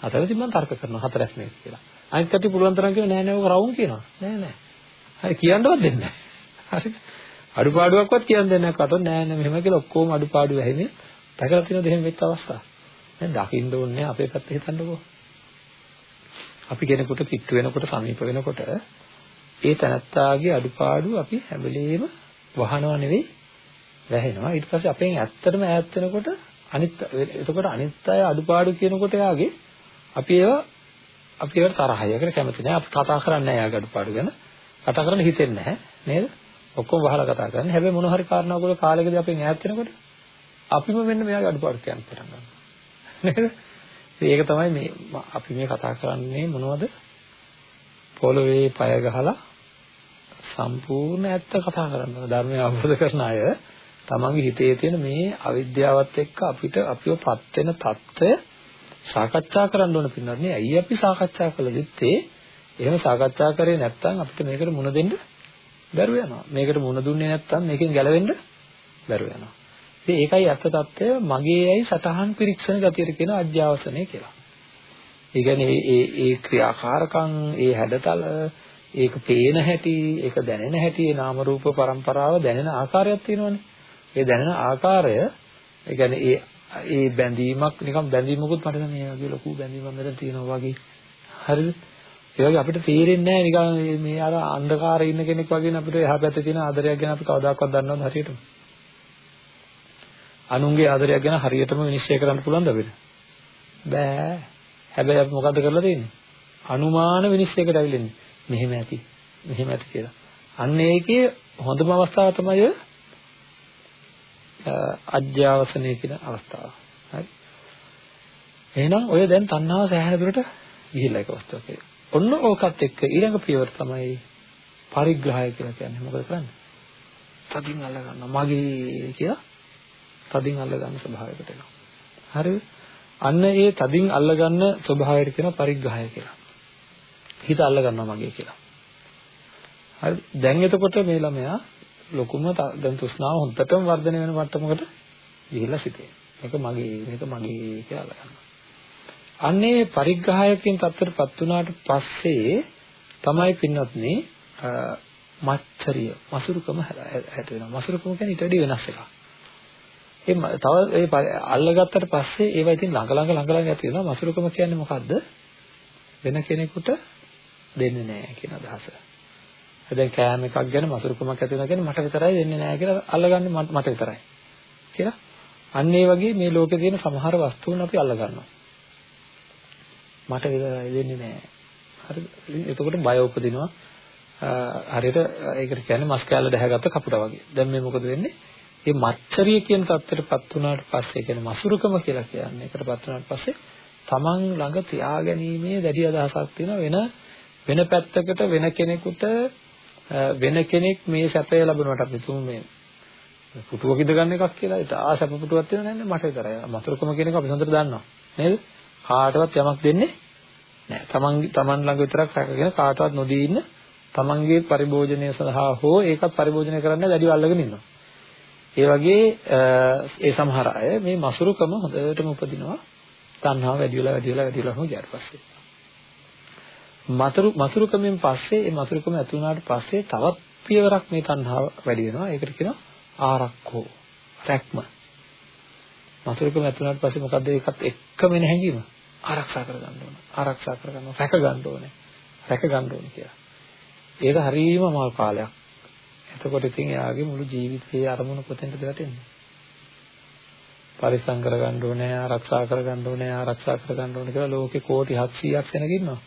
හතරසින් මං තර්ක කරනවා හතරස් නේ කියලා. අනිත් කටි පුළුවන් තරම් කියන නෑ නෑ ඔක රවුම් කියනවා. නෑ නෑ. හරි කියන්නවත් දෙන්නේ නෑ. හරි. අඩුපාඩුවක්වත් කියන්න දෙන්නේ නැහැ කට නෑ නෑ මෙහෙම කියලා ඔක්කොම අඩුපාඩු ඇහිනේ. දැකලා තියෙනවද එහෙම වෙච්ච අවස්ථා? දැන් දකින්න ඕනේ අපේ පැත්තේ හිතන්නකෝ. අපි කෙනෙකුට කිට්ටු වෙනකොට සමීප වෙනකොට ඒ තනත්තාගේ අඩුපාඩු අපි හැම වෙලෙම වහනවා නෙවෙයි වැහෙනවා ඊට පස්සේ අපෙන් ඇත්තටම ඈත් වෙනකොට අනිත් එතකොට අනිත් අය අඩුපාඩු කියනකොට යාගේ අපි ඒවා අපි ඒවට තරහයි. ඒකට කැමති නෑ. අපි කතා කරන්නේ නෑ යාගේ අඩුපාඩු ගැන. කතා කරන්න හිතෙන්නේ නැහැ නේද? ඔක්කොම වහලා කතා කරන්නේ. හැබැයි මොන හරි කාරණාවක කාලෙකදී අපෙන් ඈත් වෙනකොට අපිම වෙන්න මෙයාගේ අඩුපාඩු කියන්න පටන් ගන්නවා. නේද? ඒක තමයි මේ අපි මේ කතා කරන්නේ මොනවද? පොළවේ පය ගහලා සම්පූර්ණ ඇත්ත කතා කරනවා. ධර්මය අවබෝධ කරන අය තමන්ගේ හිතේ තියෙන මේ අවිද්‍යාවත් එක්ක අපිට අපිව පත් වෙන తত্ত্বය සාකච්ඡා කරන්න ඕන පින්නත් නේ. ඇයි අපි සාකච්ඡා කළ යුත්තේ එහෙම සාකච්ඡා කරේ නැත්නම් අපිට මේකට මුණ දෙන්න බැරුව යනවා. මේකට මුණ දුන්නේ නැත්නම් මේකෙන් ගැලවෙන්න බැරුව යනවා. ඉතින් ඒකයි අත්‍ය తত্ত্বය මගේ ඇයි සතහන් පිරික්සන ගතියට කියන අධ්‍යවසනය කියලා. ඒ කියන්නේ ඒ ඒ ක්‍රියාකාරකම් ඒ හැඩතල ඒක පේන හැටි ඒක දැනෙන හැටි නාම රූප પરම්පරාව දැනෙන ආකාරයක් තියෙනවනේ. ඒ දැනෙන ආකාරය ඒ කියන්නේ ඒ ඒ බැඳීමක් නිකන් බැඳීමකුත් මට දැන් මේ වගේ ලොකු බැඳීමක් මෙතන තියෙනවා වගේ. හරිද? ඒ වගේ අපිට තේරෙන්නේ නැහැ නිකන් මේ අර අන්ධකාරයේ ඉන්න කෙනෙක් වගේ නේ අපිට එහා පැත්තේ තියෙන ආදරයක් ගැන අපි කවදාකවත් දන්නවද හරියටම? අනුන්ගේ ආදරයක් ගැන හරියටම විනිශ්චය කරන්න පුළුවන්ද අපිට? බෑ. හැබැයි අපි මොකද්ද කරලා තියෙන්නේ? අනුමාන විනිශ්චයකට අවිලෙන්නේ. මෙහෙම ඇති. මෙහෙම ඇති කියලා. අන්න ඒකේ හොඳම අවස්ථාව තමයි අජ්ජාවසනය කියන අවස්ථාව. හරි. එහෙනම් ඔය දැන් තණ්හාව සෑහෙන දුරට ගිහිල්ලා ඒක අවස්ථාවක. ඔන්න ඕකත් එක්ක ඊළඟ පියවර තමයි පරිග්‍රහය කියලා කියන්නේ. මොකද කරන්නේ? තදින් අල්ල ගන්නවා. මගේ කියලා තදින් අල්ල ගන්න ස්වභාවයකට එනවා. හරිද? අන්න ඒ තදින් අල්ල ගන්න ස්වභාවයට කියනවා පරිග්‍රහය කියලා. හිත අල්ල ගන්නවා මගේ කියලා. හරි. දැන් එතකොට මේ ළමයා ලොකුම දැන් තෘෂ්ණාව හොඳටම වර්ධනය වෙන මට්ටමකට ගිහිල්ලා සිටේ. මේක මගේ මේක මගේ කියලා ගන්නවා. අන්නේ පරිග්‍රහයකින් තත්ත්වයටපත් වුණාට පස්සේ තමයි පින්වත්නි මච්චරිය මසුරුකම හැට වෙනවා. මසුරුකම කියන්නේ ඊට වඩා වෙනස් එකක්. ඒ තව ඒ අල්ලගත්තට පස්සේ ඒවා ඉතින් ළඟ ළඟ ළඟ ළඟ ඇති වෙනවා. මසුරුකම කියන්නේ මොකද්ද? වෙන කෙනෙකුට දෙන්නේ නැහැ කියන අදහස. දැන් කෑම එකක් ගැන මසුරුකමක් ඇති වෙනවා කියන්නේ මට විතරයි දෙන්නේ නැහැ කියලා අල්ලගන්නේ මට විතරයි. කියලා. අන්න ඒ වගේ මේ ලෝකේ තියෙන සමහර වස්තුන් අපි අල්ලගන්නවා. මට විතරයි දෙන්නේ නැහැ. හරිද? එතකොට බය උපදිනවා. හරියට ඒකට කියන්නේ මස් කෑල්ල දැහැගත්ත කපුටා වගේ. දැන් මේ මොකද වෙන්නේ? මේ මච්චරිය කියන தත්ත්වයටපත් වුණාට පස්සේ කියන්නේ මසුරුකම කියලා කියන්නේ ඒකටපත් වුණාට පස්සේ තමන් ළඟ තියාගැනීමේ දැඩි අදහසක් තියෙන වෙන වෙන පැත්තකට වෙන කෙනෙකුට වෙන කෙනෙක් මේ සැපය ලැබුණාට අපි තුමු මේ පුටුවක ඉඳ ගන්න එකක් කියලා. ඒක ආ සැප පුටුවක් තියෙන නෑනේ මට විතරයි. මසුරුකම කියන එක අපි හොඳට දන්නවා. නේද? කාටවත් යමක් දෙන්නේ නෑ තමන් තමන් ළඟ විතරක් රැකගෙන කාටවත් නොදී ඉන්න තමන්ගේ පරිභෝජනය සඳහා හෝ ඒකත් පරිභෝජනය කරන්න දැඩිව අල්ලගෙන ඉන්නවා. ඒ වගේ ඒ සමහර අය මේ මසුරුකම හොඳටම උපදිනවා. තණ්හාව වැඩි වෙලා වැඩි වෙලා වැඩි වෙලා හො ගියාට පස්සේ. මතුරු මසුරුකමෙන් පස්සේ ඒ මසුරුකම ඇති වුණාට පස්සේ තවත් පියවරක් මේ තණ්හාව වැඩි වෙනවා. ඒකට කියනවා ආරක්කෝ රැක්ම. මසුරුකම ඇති වුණාට පස්සේ මොකද්ද ඒකත් එක්කම එන හැඟීම? ආරක්ෂා කරගන්න ඕන. ආරක්ෂා කරගන්න රැක ගන්න ඕනේ. රැක ගන්න ඕනේ කියලා. ඒක හරීම අමාරු කාලයක්. එතකොට ඉතින් එයාගේ මුළු ජීවිතයේ අරමුණ කොතෙන්ද වැටෙන්නේ? පරිසම් කරගන්න ඕනේ, ආරක්ෂා කරගන්න ඕනේ, ආරක්ෂා කරගන්න ඕනේ කියලා ලෝකේ කෝටි 700ක් වෙනක ඉන්නවා.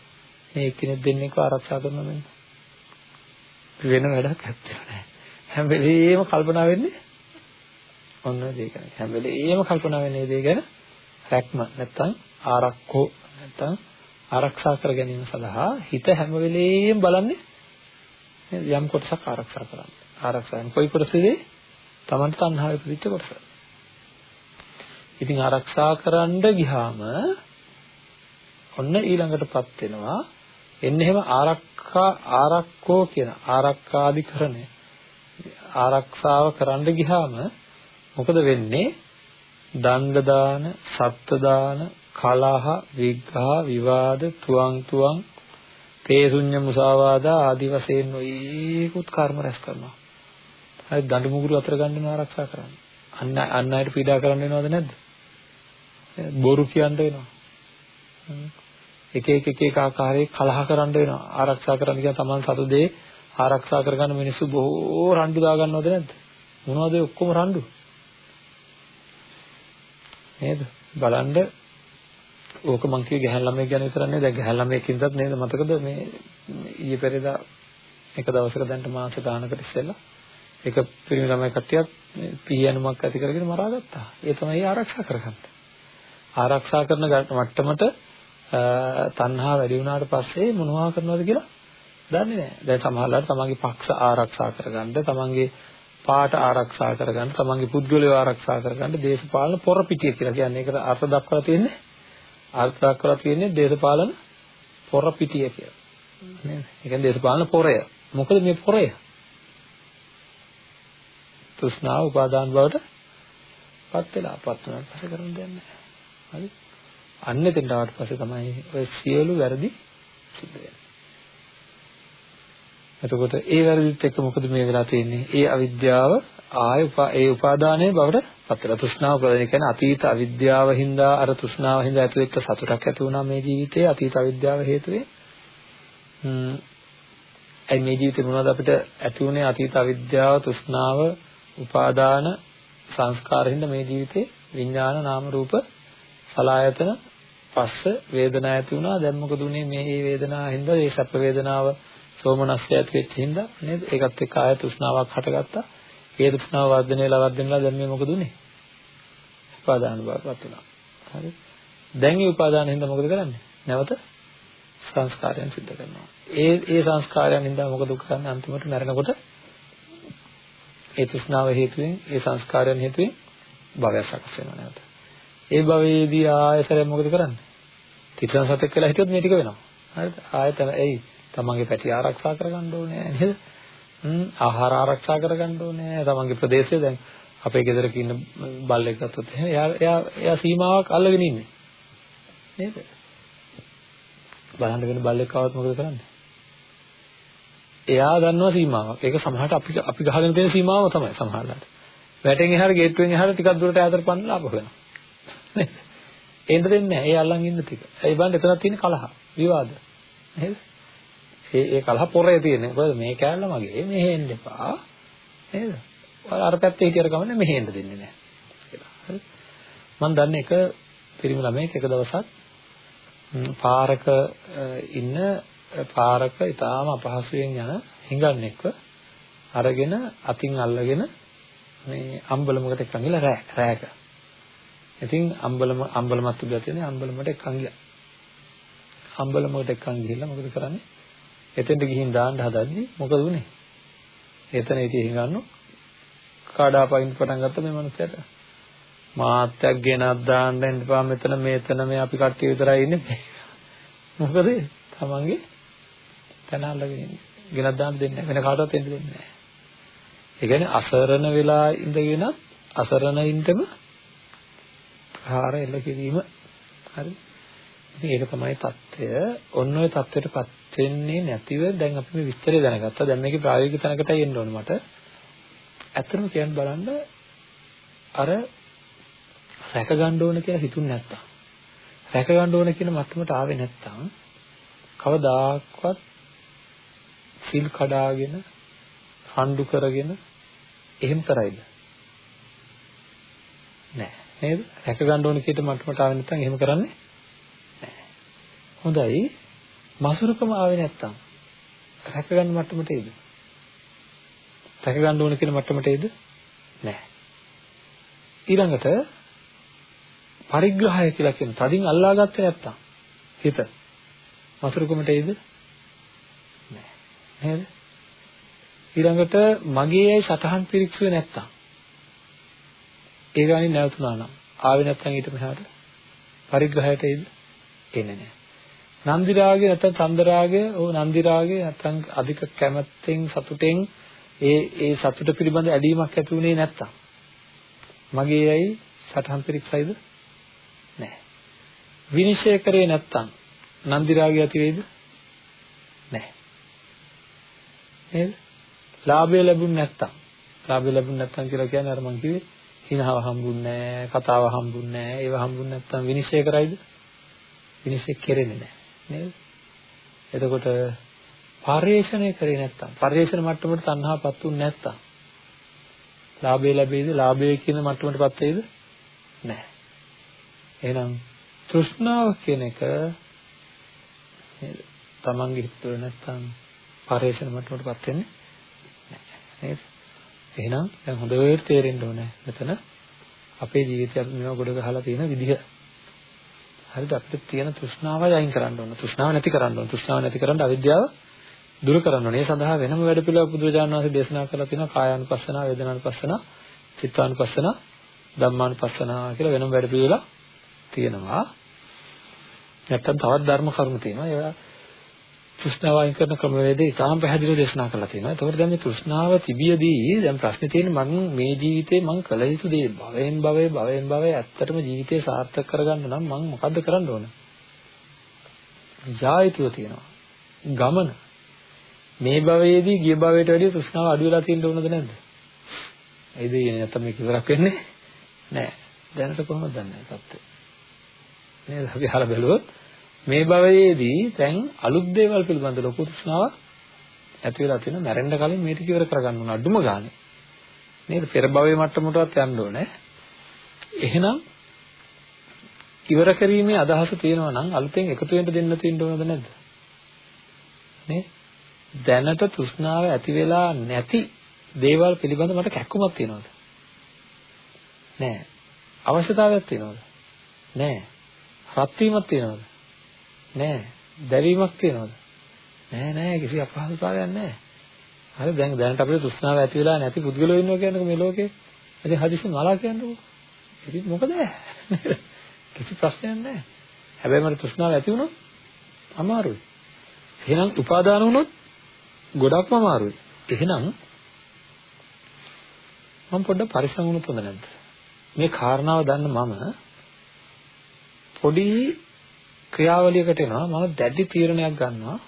මේ එක්කෙනෙක් දෙන්නෙක්ව ආරක්ෂා කරනවා මෙන්න. වෙන වැඩක් නැත්තේ නෑ. හැම වෙලේම කල්පනා වෙන්නේ ඔන්න ඒ ගැන. හැම වෙලේම කල්පනා වෙන්නේ ඒ ගැන රැක්ම නැත්තම් ආරක්කෝ නැත්තම් ආරක්ෂා කර ගැනීම සඳහා හිත හැම වෙලේම බලන්නේ යම් කොටසක් ආරක්ෂා කරන්න. ආරක්ෂාවෙන් කොයි කොටසද? Taman තණ්හාවේ පිටිච්ච කොටස. ඉතින් ආරක්ෂා කරන්න ගියාම ඔන්න ඊළඟටපත් වෙනවා එන්න එහෙම ආරක්ෂා ආරක්කෝ කියන ආරක්කාධිකරණය ආරක්ෂාව කරන්න ගියාම මොකද වෙන්නේ දණ්ඩ දාන සත්ත්‍ය දාන කලහ විග්‍රහ විවාද තුවං තුවං තේසුඤ්ඤ මුසාවාදා ආදි වශයෙන් නොයේකුත් කර්ම රැස් කරනවා. හරි දඬු මුගුරු අතර ගන්න ආරක්ෂා කරන්න. අන්න අන්න අයට පීඩා කරන්න වෙනවද නැද්ද? බොරු කියන්න වෙනවා. එක එක එක එක ආකාරයේ කලහ කරන්න වෙනවා. ආරක්ෂා කරන්න කියන තමන් සතු දේ ආරක්ෂා කරගන්න මිනිස්සු බොහෝ රණ්ඩු දා ගන්නවද නැද්ද? මොනවද ඔක්කොම රණ්ඩු? නේද? බලන්න ඕක මං කිව්වේ ගැහැන් ළමයි ගැන විතරක් නෙවෙයි දැන් ගැහැන් ළමයෙක්ින්දත් නේද මතකද මේ ඊයේ පෙරේදා එක දවසක දැන්ට මාස ගානකට ඉස්සෙල්ලා එක පිරිමි ළමයි කට්ටියක් පිහියනුමක් ඇති කරගෙන මරාගත්තා. ඒ තමයි ආරක්ෂා කරගන්න. ආරක්ෂා කරන මට්ටමට තණ්හා වැඩි වුණාට පස්සේ මොනවා කරනවද කියලා දන්නේ නැහැ. දැන් සමහරවිට තමන්ගේ පක්ෂ ආරක්ෂා කරගන්න, තමන්ගේ පාට ආරක්ෂා කරගන්න, තමන්ගේ පුද්ගලයව ආරක්ෂා කරගන්න දේශපාලන පොරපිටිය කියලා කියන්නේ. ඒකට අර්ථ දක්වලා තියෙන්නේ අර්ථ දක්වලා තියෙන්නේ දේශපාලන පොරපිටිය කියලා. නේද? ඒ කියන්නේ දේශපාලන පොරය. මොකද මේ පොරය? තෘෂ්ණාව උපාදාන බවට පත් වෙලා පත් වුණාට පස්සේ කරන්න දෙයක් නැහැ. හරි? අන්න එතෙන්ට ආවට පස්සේ තමයි ඔය සියලු වැරදි සිද්ධ වෙන්නේ. එතකොට ඒ වැරදිත් එක්ක මොකද මේ වෙලා තියෙන්නේ? ඒ අවිද්‍යාව ආය ඒ උපාදානයේ බවට පත් වෙලා තෘෂ්ණාව ප්‍රදාන කියන්නේ අතීත අවිද්‍යාව හින්දා අර තෘෂ්ණාව හින්දා ඇතිවෙච්ච සතුටක් ඇති වුණා මේ ජීවිතේ අතීත අවිද්‍යාව හේතුවෙන්. ම්ම් ඒ මේ ජීවිතේ මොනවද අපිට ඇති වුණේ අතීත අවිද්‍යාව තෘෂ්ණාව උපාදාන සංස්කාර හින්දා මේ ජීවිතේ විඥාන නාම රූප සලායතන පස්ස වේදනාව ඇති වුණා. දැන් මොකද උනේ මේ මේ වේදනාව හින්දා ඒ සැප වේදනාව සෝමනස්ය ඇති වෙච්ච හින්දා නේද? ඒකත් එක්ක ආය තෘෂ්ණාවක් හටගත්තා. ඒ තෘෂ්ණාව වර්ධනය වෙලා වර්ධනය වෙලා දැන් මේ මොකද උනේ උපාදාන බවපත් වුණා. හරි. දැන් මේ උපාදාන හින්දා මොකද කරන්නේ? නැවත සංස්කාරයන් සිද්ධ කරනවා. ඒ ඒ සංස්කාරයන් හින්දා මොකද කරන්නේ? අන්තිමට මැරෙනකොට ඒ තෘෂ්ණාව හේතුවෙන් ඒ සංස්කාරයන් හේතුවෙන් භවය සකස් වෙනවා නැවත. ඒ භවයේදී ආයසරයෙන් මොකද කරන්නේ? තිතන සතෙක් කියලා හිටියොත් මේ ටික වෙනවා. හරිද? ආයතන එයි තමන්ගේ පැටි ආරක්ෂා කරගන්න ඕනේ නේද? හ්ම් ආහාර ආරක්ෂා කරගන්න ඕනේ. තමන්ගේ ප්‍රදේශය දැන් අපේ ගෙදරක ඉන්න බල්ලෙක් ගත්තොත් එහෙනම් එයා එයා එයා සීමාවක් අල්ලගෙන ඉන්නේ. නේද? බලන්න වෙන බල්ලෙක් ආවොත් මොකද කරන්නේ? එයා දන්නවා සීමාවක්. ඒක සමහරට අපි අපි ගහගෙන තියෙන සීමාව තමයි සමහරලාට. වැටෙන් එහාට ගේට්ටුවෙන් එහාට ටිකක් දුරට ඈතට පන්නලා ආපහු වෙනවා. නේද? එන්න දෙන්නේ නැහැ. ඒ අල්ලන් ඉන්න ටික. ඒ බලන්න එතනක් තියෙන කලහ, විවාද. නේද? ඒ ඒ කලහ පොරේ තියෙන්නේ. මොකද මේ කෑල්ල මගේ මෙහෙ එන්න එපා. නේද? ඔයාලා අර පැත්තේ හිටියට ගමන්නේ මෙහෙ එන්න දෙන්නේ නැහැ. කියලා. හරි. මම දන්නේ එක පිරිමි ළමයෙක් එක දවසක් පාරක ඉන්න පාරක ඊටාම අපහසුයෙන් යන හිඟන්නෙක්ව අරගෙන අතින් අල්ලගෙන මේ අම්බලමකට එක්කන් ගිහලා රෑ රෑක ඉතින් අම්බලම අම්බලමත් තිබිලා තියෙන අම්බලමට එක්කන් ගියා. අම්බලමකට එක්කන් ගිහිල්ලා මොකද කරන්නේ? එතෙන්ට ගිහින් දාන්න හදද්දි මොකද උනේ? එතන ඉතින් හිඟන්නු කාඩාපයින් පටන් ගත්ත මේ මනුස්සයාට. මාත්‍යක් ගෙනත් දාන්න දෙන්න එපා මෙතන මෙතන මේ අපි කට්ටිය විතරයි ඉන්නේ. මොකද? තමන්ගේ තන අල්ලගෙන ඉන්නේ. ගෙනත් දාන්න දෙන්නේ නැහැ. වෙන කාටවත් එන්න දෙන්නේ නැහැ. ඒ කියන්නේ අසරණ වෙලා ඉඳගෙනත් අසරණ ප්‍රහාර එල්ල කිරීම. හරි. ඉතින් ඒක තමයි தත්ත්වය ඔන්න ඔය தත්ත්වයටපත් වෙන්නේ නැතිව දැන් අපි මේ විස්තරය දැනගත්තා. දැන් මේකේ ප්‍රායෝගික තැනකටයි එන්න ඕනේ මට. ඇත්තම කියන්න බලන්න අර රැක ගන්න ඕන කියලා හිතුන්නේ නැත්තම්. රැක ගන්න ඕන කියන මට්ටමට ආවේ නැත්තම් කවදාක්වත් සිල් කඩාගෙන රණ්ඩු කරගෙන එහෙම කරයිද? නෑ. නේද? රැක ගන්න ඕන කීයට මට්ටමට ආවෙ නැත්නම් එහෙම කරන්නේ නැහැ. හොඳයි. මසුරුකම ආවේ නැත්නම් රැක ගන්න මට්ටමට එයිද? රැක ගන්න ඕන කියන මට්ටමට එයිද? නැහැ. ඊළඟට පරිග්‍රහය කියලා කියන තදින් අල්ලාගත්තේ නැත්තම් හිත මසුරුකමට එයිද? නැහැ. නේද? ඊළඟට මගේයි සතහන් පිරික්සුවේ නැත්තම් ඒ ගානේ නැවතුණා නම් ආවේ නැත්නම් ඊට මෙහාට පරිග්‍රහයට එයිද? එන්නේ නැහැ. නන්දි රාගය නැත්නම් චන්ද රාගය, ඕ නන්දි රාගය නැත්නම් අධික කැමැත්තෙන් සතුටෙන් ඒ ඒ සතුට පිළිබඳ ඇලීමක් ඇති වුණේ නැත්තම් මගේ ඇයි සටහන් පිරික්සයිද? නැහැ. විනිශ්චය කරේ නැත්තම් නන්දි රාගය ඇති වෙයිද? නැහැ. නේද? ලාභය ලැබුණ නැත්තම් ලාභය ලැබුණ නැත්තම් කියලා කියන්නේ අර මං කිව්වේ හිනාව හම්බුන්නේ නැහැ, කතාව හම්බුන්නේ නැහැ. ඒව හම්බුන්නේ නැත්නම් විනිශ්චය කරයිද? විනිශ්චය කෙරෙන්නේ නැහැ. නේද? එතකොට පරිේශණය කරේ නැත්නම් පරිේශන මට්ටමට තණ්හාපත් උන්නේ නැත්නම් ලාභය ලැබෙයිද? ලාභය කියන මට්ටමටපත් වෙයිද? නැහැ. එහෙනම් තෘෂ්ණාව කියන එක නේද? තමන්ගේ හිත තුළ නැත්නම් පරිේශන මට්ටමටපත් වෙන්නේ නැහැ. නේද? එහෙනම් දැන් හොඳට තේරෙන්න ඕනේ මෙතන අපේ ජීවිතය අපි මේව ගොඩ ගහලා තියෙන විදිහ. හරිද අපිට තියෙන තෘෂ්ණාවයි අයින් කරන්න ඕන. තෘෂ්ණාව නැති කරන්න ඕන. තෘෂ්ණාව නැති කරන්න අවිද්‍යාව දුරු කරන්න ඕනේ. ඒ සඳහා වෙනම වැඩ පිළිවෙලක් බුදුරජාණන් වහන්සේ දේශනා කරලා තියෙනවා කායානුපස්සනා, වේදනානුපස්සනා, චිත්තානුපස්සනා, ධම්මානුපස්සනා කියලා වෙනම වැඩ පිළිවෙලක් තියෙනවා. නැත්තම් තවත් ධර්ම කරුණු තියෙනවා. ඒවා තෘෂ්ණාව අයින් කරන ක්‍රමවේදය ඉතාම පැහැදිලිව දේශනා කරලා තියෙනවා. ඒතකොට දැන් මේ තෘෂ්ණාව තිබියදී දැන් ප්‍රශ්නේ තියෙන්නේ මම මේ ජීවිතේ මං කළ යුතු දේ භවයෙන් භවයේ භවයෙන් භවයේ ඇත්තටම ජීවිතේ සාර්ථක කරගන්න නම් මං මොකද්ද කරන්න ඕන? ජායතුව තියෙනවා. ගමන. මේ භවයේදී ගිය භවයට වැඩිය තෘෂ්ණාව අඩු වෙලා තියෙන්න ඕනද නැද්ද? ඒද කියන්නේ නැත්තම් මේක ඉවරක් වෙන්නේ නැහැ. දැනට කොහොමද දන්නේ තත්ත්වය? නේද? අපි අහලා බැලුවොත් මේ භවයේදී දැන් අලුත් දේවල් පිළිබඳ ලොකු තෘෂ්ණාවක් ඇති වෙලා තියෙනවා. මැරෙන්න කලින් මේක ඉවර කරගන්න ඕන අඩුම ගානේ. නේද? පෙර භවයේ මට්ටමටවත් යන්න ඕනේ. එහෙනම් ඉවර කිරීමේ අදහස තියෙනවා නම් අලුතෙන් එකතු වෙන්න දෙන්න තියෙන්න ඕනද නැද්ද? නේ? දැනට තෘෂ්ණාව ඇති වෙලා නැති දේවල් පිළිබඳ මට කැක්කුමක් තියෙනවද? නෑ. අවශ්‍යතාවයක් තියෙනවද? නෑ. රත් වීමක් තියෙනවද? නෑ. දැවීමක් තියෙනවද? නෑ නෑ කිසි අපහසුතාවයක් නෑ. හරි දැන් දැනට අපිට තෘෂ්ණාව ඇති වෙලා නැති පුද්ගලයෝ ඉන්නවා කියන්නේ මේ ලෝකේ. ඉතින් හදිස්සි මලා කියන්නකෝ. ඉතින් මොකද? කිසි ප්‍රශ්නයක් නෑ. හැබැයි මට තෘෂ්ණාව ඇති වුණොත් අමාරුයි. එහෙනම් උපාදාන වුණොත් ගොඩක්ම අමාරුයි. එහෙනම් මම පොඩ්ඩක් පරිස්සම් වුණොත් හොඳ නැද්ද? මේ කාරණාව දන්න මම පොඩි ක්‍රියාවලියකට එනවා මම දැඩි තීරණයක් ගන්නවා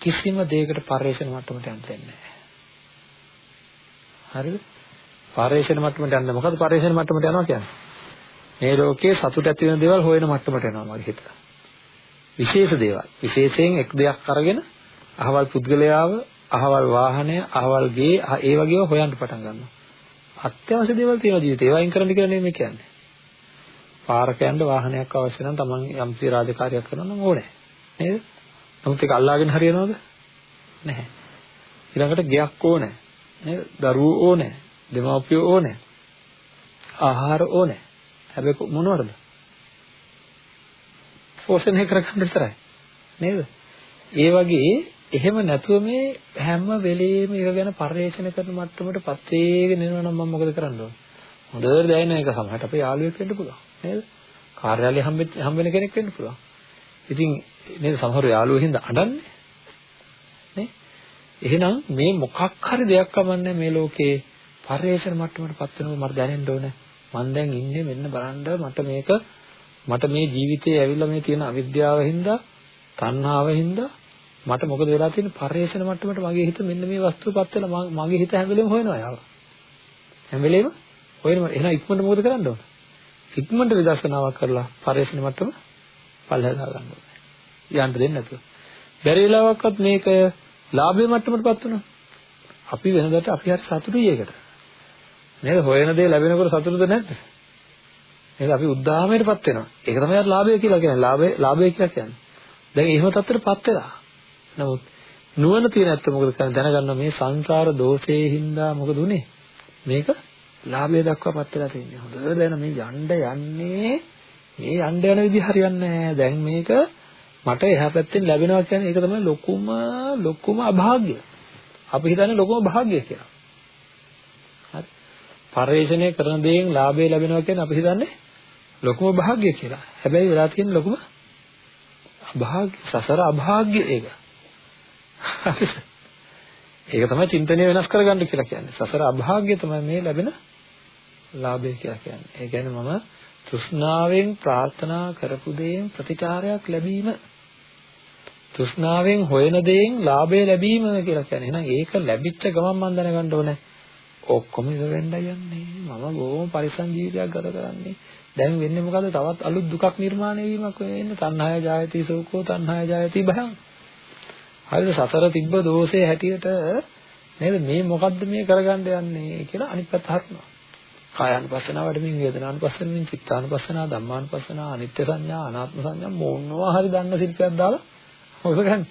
කිසිම දෙයකට පරිේශන මට්ටමට යන්න දෙන්නේ නැහැ. හරිද? පරිේශන මට්ටමට යන්න මොකද පරිේශන මට්ටමට යනවා කියන්නේ? මේ ලෝකයේ සතුට ඇති වෙන දේවල් හොයන මට්ටමට යනවා මගේ හිත. විශේෂ දේවල්. විශේෂයෙන් එක් දෙයක් අරගෙන අහවල් පුද්ගලයාව, අහවල් වාහනය, අහවල් ගේ ඒ වගේව හොයන්න පටන් ගන්නවා. අත්‍යවශ්‍ය දේවල් තියෙනවා ජීවිතේ. ඒවා අයින් කරන්න කියලා නෙමෙයි කියන්නේ. පාරක යන්න වාහනයක් අවශ්‍ය නම් Taman යම්සි රාජකාරියක් කරනවා නම් ඕනේ. නේද? නමුත් ඒක අල්ලාගෙන හරියනවද? නැහැ. ඊළඟට ගෙයක් ඕනේ. නේද? දරුවෝ ඕනේ. දෙමාපියෝ ඕනේ. ආහාර ඕනේ. හැබැයි මොනවද? පෝෂණය කරගන්න විතරයි. නේද? ඒ වගේ එහෙම නැතුව මේ හැම වෙලෙම ඒක ගැන පරිශන කරන මට්ටමටපත් වේගෙන යනවා නම් මම මොකද කරන්න ඕන? හොඳට දැනෙන එක සමහරට අපේ යාළුවෙක් වෙන්න පුළුවන් නේද? කාර්යාලයේ හම්බෙච්ච හම්බෙන කෙනෙක් වෙන්න පුළුවන්. ඉතින් නේද සමහර යාළුවෝ හින්දා අඬන්නේ නේ? එහෙනම් මේ මොකක් හරි දෙයක් කමන්නේ මේ ලෝකේ පරිශන මට්ටමටපත් වෙනකොට මට දැනෙන්න ඕනේ. මම දැන් ඉන්නේ මෙන්න බලන්න මට මේක මට මේ ජීවිතේ ඇවිල්ලා මේ තියෙන අවිද්‍යාව හින්දා, තණ්හාව හින්දා මට මොකද වෙලා තියෙන්නේ පරිේශන මට්ටමට මගේ හිත මෙන්න මේ වස්තුවපත් වෙලා මගේ හිත හැම වෙලෙම හොයනවා යාව. හැම වෙලෙම හොයනවා. එහෙනම් ඉක්මනට මොකද කරන්න ඕන? ඉක්මනට විදර්ශනාවක් කරලා පරිේශන මට්ටම පල්ලෙහා ගන්න ඕනේ. යන්න දෙන්නේ නැතුව. බැරි වෙලාවක්වත් මේක ලාභයේ මට්ටමටපත් වෙනවා. අපි වෙනදට අපි හරි සතුටුයි ඒකට. නේද? හොයන දේ ලැබෙනකොට සතුටුද නැද්ද? නේද? අපි උද්දාමයටපත් වෙනවා. ඒක තමයි ලාභය කියලා කියන්නේ. ලාභය ලාභය කියලා කියන්නේ. දැන් එහෙම තත්ත්වයටපත් වෙලා නමුත් නුවණ තියෙන ඇත්ත මොකද කරන්නේ දැනගන්නවා මේ සංසාර දෝෂයේ හින්දා මොකද උනේ මේක ලාභය දක්වාපත් වෙලා තියෙන්නේ. හොඳට දැන මේ යන්න යන්නේ මේ යන්න යන විදිහ හරියන්නේ නැහැ. දැන් මේක මට එහා පැත්තෙන් ලැබෙනවා කියන්නේ ඒක තමයි ලොකුම ලොකුම අභාග්‍ය. අපි හිතන්නේ ලොකුම භාග්‍ය කියලා. හරි. පරිශ්‍රණය කරන දේෙන් ලාභය ලැබෙනවා කියන්නේ අපි හිතන්නේ ලොකුම භාග්‍ය කියලා. හැබැයි වෙලා තියෙන ලොකුම අභාග්‍ය සසර අභාග්‍ය ඒක. ඒක තමයි චින්තනය වෙනස් කරගන්න කියලා කියන්නේ. සසර අභාග්‍ය තමයි මේ ලැබෙන ලාභය කියලා කියන්නේ. ඒ කියන්නේ මම තෘෂ්ණාවෙන් ප්‍රාර්ථනා කරපු දේෙන් ප්‍රතිචාරයක් ලැබීම තෘෂ්ණාවෙන් හොයන දේෙන් ලාභය ලැබීම කියලා කියන්නේ. එහෙනම් ඒක ලැබිච්ච ගමන් මම දැනගන්න ඕනේ. ඔක්කොම ඉවර වෙන්නයි යන්නේ. මම බොහොම පරිසම් ජීවිතයක් ගත කරන්නේ. දැන් වෙන්නේ මොකද? තවත් අලුත් දුකක් නිර්මාණය වීමක් වෙන්නේ. තණ්හාය ජායති සෝකෝ තණ්හාය ජායති භයං. හරිද සසර තිබ්බ දෝෂේ හැටියට නේද මේ මොකද්ද මේ කරගන්න යන්නේ කියලා අනිත් පැත්ත හරිනවා. කායानुපස්සනාව වඩමින් වේදනානුපස්සනාවෙන් චිත්තානුපස්සනාව ධම්මානුපස්සනාව අනිත්‍ය සංඥා අනාත්ම සංඥා මොනවා හරි දන්න ශිල්පයක් දාලා ඔය ගන්න.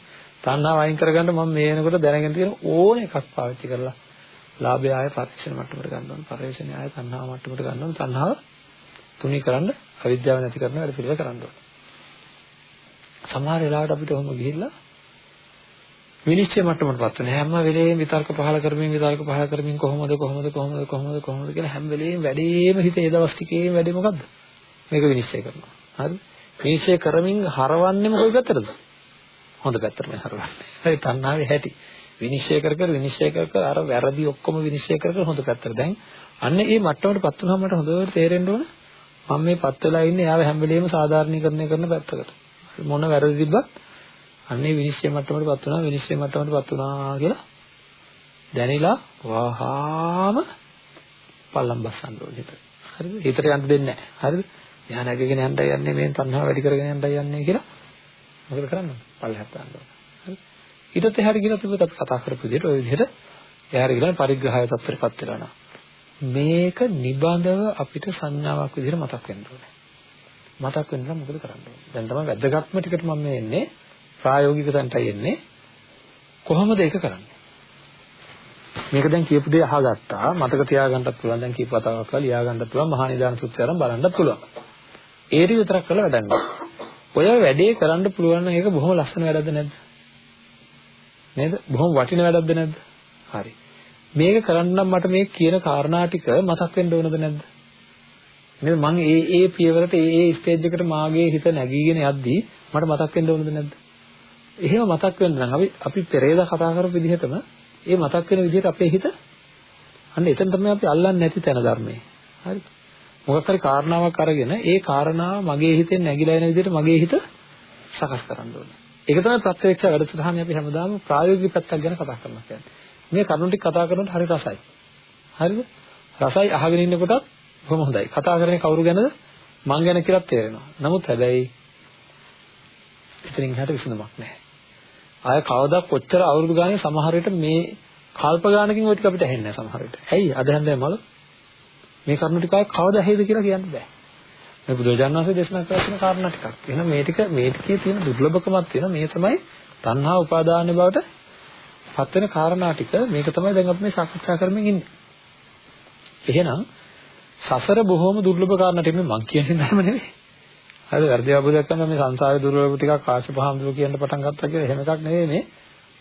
තණ්හාව අයින් කරගන්න මම මේ වෙනකොට දැනගෙන තියෙන ඕන එකක් පාවිච්චි කරලා ලාභය ආය පරික්ෂණ මට්ටමට ගන්න ඕන. පරික්ෂණය ආය තණ්හාව මට්ටමට ගන්න ඕන. තණ්හාව තුනී කරන්න අවිද්‍යාව නැති කරන වැඩ පිළිවෙල කරන්න ඕන. සමහර වෙලාවට අපිට ඔහොම ගිහිල්ලා විනිශ්චය මට්ටමටපත් වෙන හැම වෙලේම විතර්ක පහල කරමින් විතර්ක පහල කරමින් කොහොමද කොහොමද කොහොමද කොහොමද කොහොමද කියලා හැම වෙලේම වැඩේම හිතේ ඒ දවස් ටිකේම වැඩේ මොකද්ද? මේක විනිශ්චය කරනවා. හරි? විනිශ්චය කරමින් හරවන්නේම කොයි පැත්තටද? හොඳ පැත්තටමයි හරවන්නේ. හරි තණ්හාවේ හැටි. විනිශ්චය කර කර විනිශ්චය කර කර අර වැරදි ඔක්කොම විනිශ්චය කර කර හොඳ පැත්තට. දැන් අන්න ඒ මට්ටමටපත් වුණාම මට හොඳට තේරෙන්න ඕන මම මේ පත් වෙලා ඉන්නේ යාව හැම වෙලේම සාධාරණීකරණය කරන පැත්තකට. මොන වැරදි තිබ්බත් අන්නේ විනිශ්චය මට්ටමටපත් වුණා විනිශ්චය මට්ටමටපත් වුණා කියලා දැනিলা වහාම පල්ලම් බස්සන්න ඕනේ හරිද? හිතට යන්න දෙන්නේ නැහැ. හරිද? ධ්‍යාන ඇගගෙන යන්න යන්නේ මේ තණ්හාව වැඩි කරගෙන යන්න යන්නේ කියලා මොකද කරන්නේ? පල්ලෙහාට යන්න ඕනේ. හරිද? ඊටත් එහාට ගිහින් තිබුණත් අපි කතා කරපු විදිහට ওই විදිහට එහාට ගිහින් පරිග්‍රහය තත්ත්වයටපත් වෙනවා නා. මේක නිබඳව අපිට සංඥාවක් විදිහට මතක් වෙන්න ඕනේ. මතක් වෙන්න නම් මොකද කරන්න ඕනේ? දැන් තමයි වැදගත්ම ටිකට මම මේ එන්නේ. ප්‍රායෝගික තැනටයි එන්නේ. කොහොමද ඒක කරන්නේ? මේක දැන් කියපු දේ අහගත්තා. මතක තියාගන්නත් පුළුවන්. දැන් කීප වතාවක් කරලා ලියා ගන්නත් පුළුවන්. මහා නිදාන සූත්‍රය අරන් බලන්නත් පුළුවන්. ඒ ටික විතරක් කරලා වැඩක් ඔය වැඩේ කරන්න පුළුවන් නම් ඒක බොහොම ලස්සන වැඩක්ද නැද්ද? නේද? බොහොම වටින වැඩක්ද නැද්ද? හරි. මේක කරන්න නම් මට මේ කියන කාරණා ටික මතක් වෙන්න ඕනද නැද්ද? නේද? මම ඒ ඒ පියවරට ඒ ඒ ස්ටේජ් එකට මාගේ හිත නැගීගෙන යද්දී මට මතක් වෙන්න ඕනද නැද්ද? එහෙම මතක් වෙන්න නම් අපි අපි පෙරේදා කතා කරපු විදිහටම ඒ මතක් වෙන විදිහට අපේ හිත අන්න එතන තමයි අපි අල්ලන්නේ නැති තැන ධර්මයේ. හරිද? මොකක් හරි කාරණාවක් අරගෙන ඒ කාරණාව මගේ හිතෙන් නැగిලා එන විදිහට මගේ හිත සකස් කරන්න ඕනේ. ඒක තමයි ප්‍රත්‍යක්ෂ වැඩසටහනේ අපි හැමදාම ප්‍රායෝගික පැත්තක් ගැන කතා කරනවා කියන්නේ. මේ කරුණු ටික කතා කරනකොට හරි රසයි. හරිද? රසයි අහගෙන ඉන්නකොටත් බොහොම හොඳයි. කතා කරන්නේ කවුරු ගැනද? මං ගැන කියලා තේරෙනවා. නමුත් හැබැයි එතනින් එහාට විසඳුමක් නැහැ. ආය කවදා කොච්චර අවුරුදු ගානේ සමහර විට මේ කල්ප ගානකින් ওই ටික අපිට ඇහෙන්නේ නැහැ සමහර විට. ඇයි? අද හැන්දෑ මල මේ කරුණු ටික ආය කවදා ඇහෙයිද කියලා කියන්න බෑ. මේ බුදුරජාණන් වහන්සේ දේශනා කරලා තියෙන කාරණා ටිකක්. එහෙනම් මේ ටික මේ ටිකේ තියෙන දුර්ලභකමක් තියෙන මේ තමයි තණ්හා උපාදාන බවට පත් වෙන කාරණා ටික. මේක තමයි දැන් අපි මේ සාකච්ඡා කරමින් ඉන්නේ. එහෙනම් සසර බොහොම දුර්ලභ කාරණා ටික මම කියන්නේ නෑම නෙවෙයි. හරි වැඩි අවබෝධයක් ගන්න මේ සංසාරේ දුර්ලභ ටිකක් කාශ්‍යප හාමුදුරුවෝ කියන්න පටන් ගත්තා කියලා එහෙම එකක් නෙවෙයි මේ.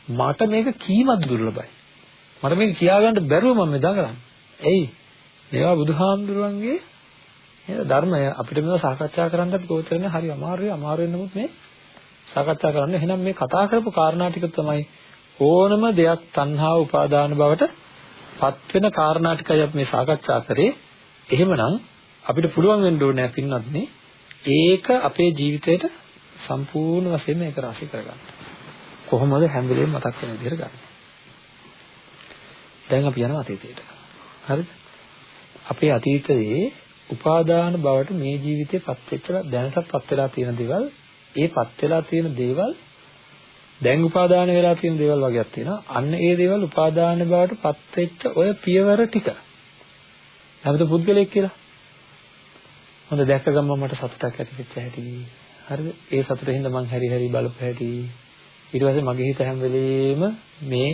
මට මේක කීමත් දුර්ලභයි. මට මේක කියාගන්න බැරුව මම මේ දඟලන්නේ. එයි මේවා බුදුහාමුදුරුවන්ගේ නේද ධර්මය. අපිට මේවා සාකච්ඡා කරන්න අපි ගෝචරනේ හරි අමාරුයි අමාරු වෙනමුත් මේ සාකච්ඡා කරන්න. එහෙනම් මේ කතා කරපු කාරණා ටික තමයි ඕනම දෙයක් තණ්හා උපාදාන බවට පත් වෙන කාරණා ටිකයි අපි මේ සාකච්ඡා කරේ. එහෙමනම් අපිට පුළුවන් වෙන්න ඕනේ පින්නත් නේ ඒක අපේ ජීවිතේට සම්පූර්ණ වශයෙන් මේක රාශි කරගන්න. කොහොමද හැම වෙලේම මතක් වෙන විදිහට ගන්න. දැන් අපි යනවා අතීතයට. හරිද? අපේ අතීතයේ උපාදාන බවට මේ ජීවිතේ පත් වෙච්ච දැනටත් පත් වෙලා තියෙන දේවල්, ඒ පත් වෙලා තියෙන දේවල් දැන් උපාදාන වෙලා තියෙන දේවල් වගේක් තියෙනවා. අන්න ඒ දේවල් උපාදාන බවට පත් වෙච්ච ඔය පියවර ටික. අපිට පුද්ගලයෙක් කියලා හොඳ දැක්ක ගමන් මට සතුටක් ඇති වෙච්ච හැටි. හරිද? ඒ සතුටින්ද මං හැරි හැරි බලපු හැටි. ඊට පස්සේ මගේ හිත හැම වෙලෙම මේ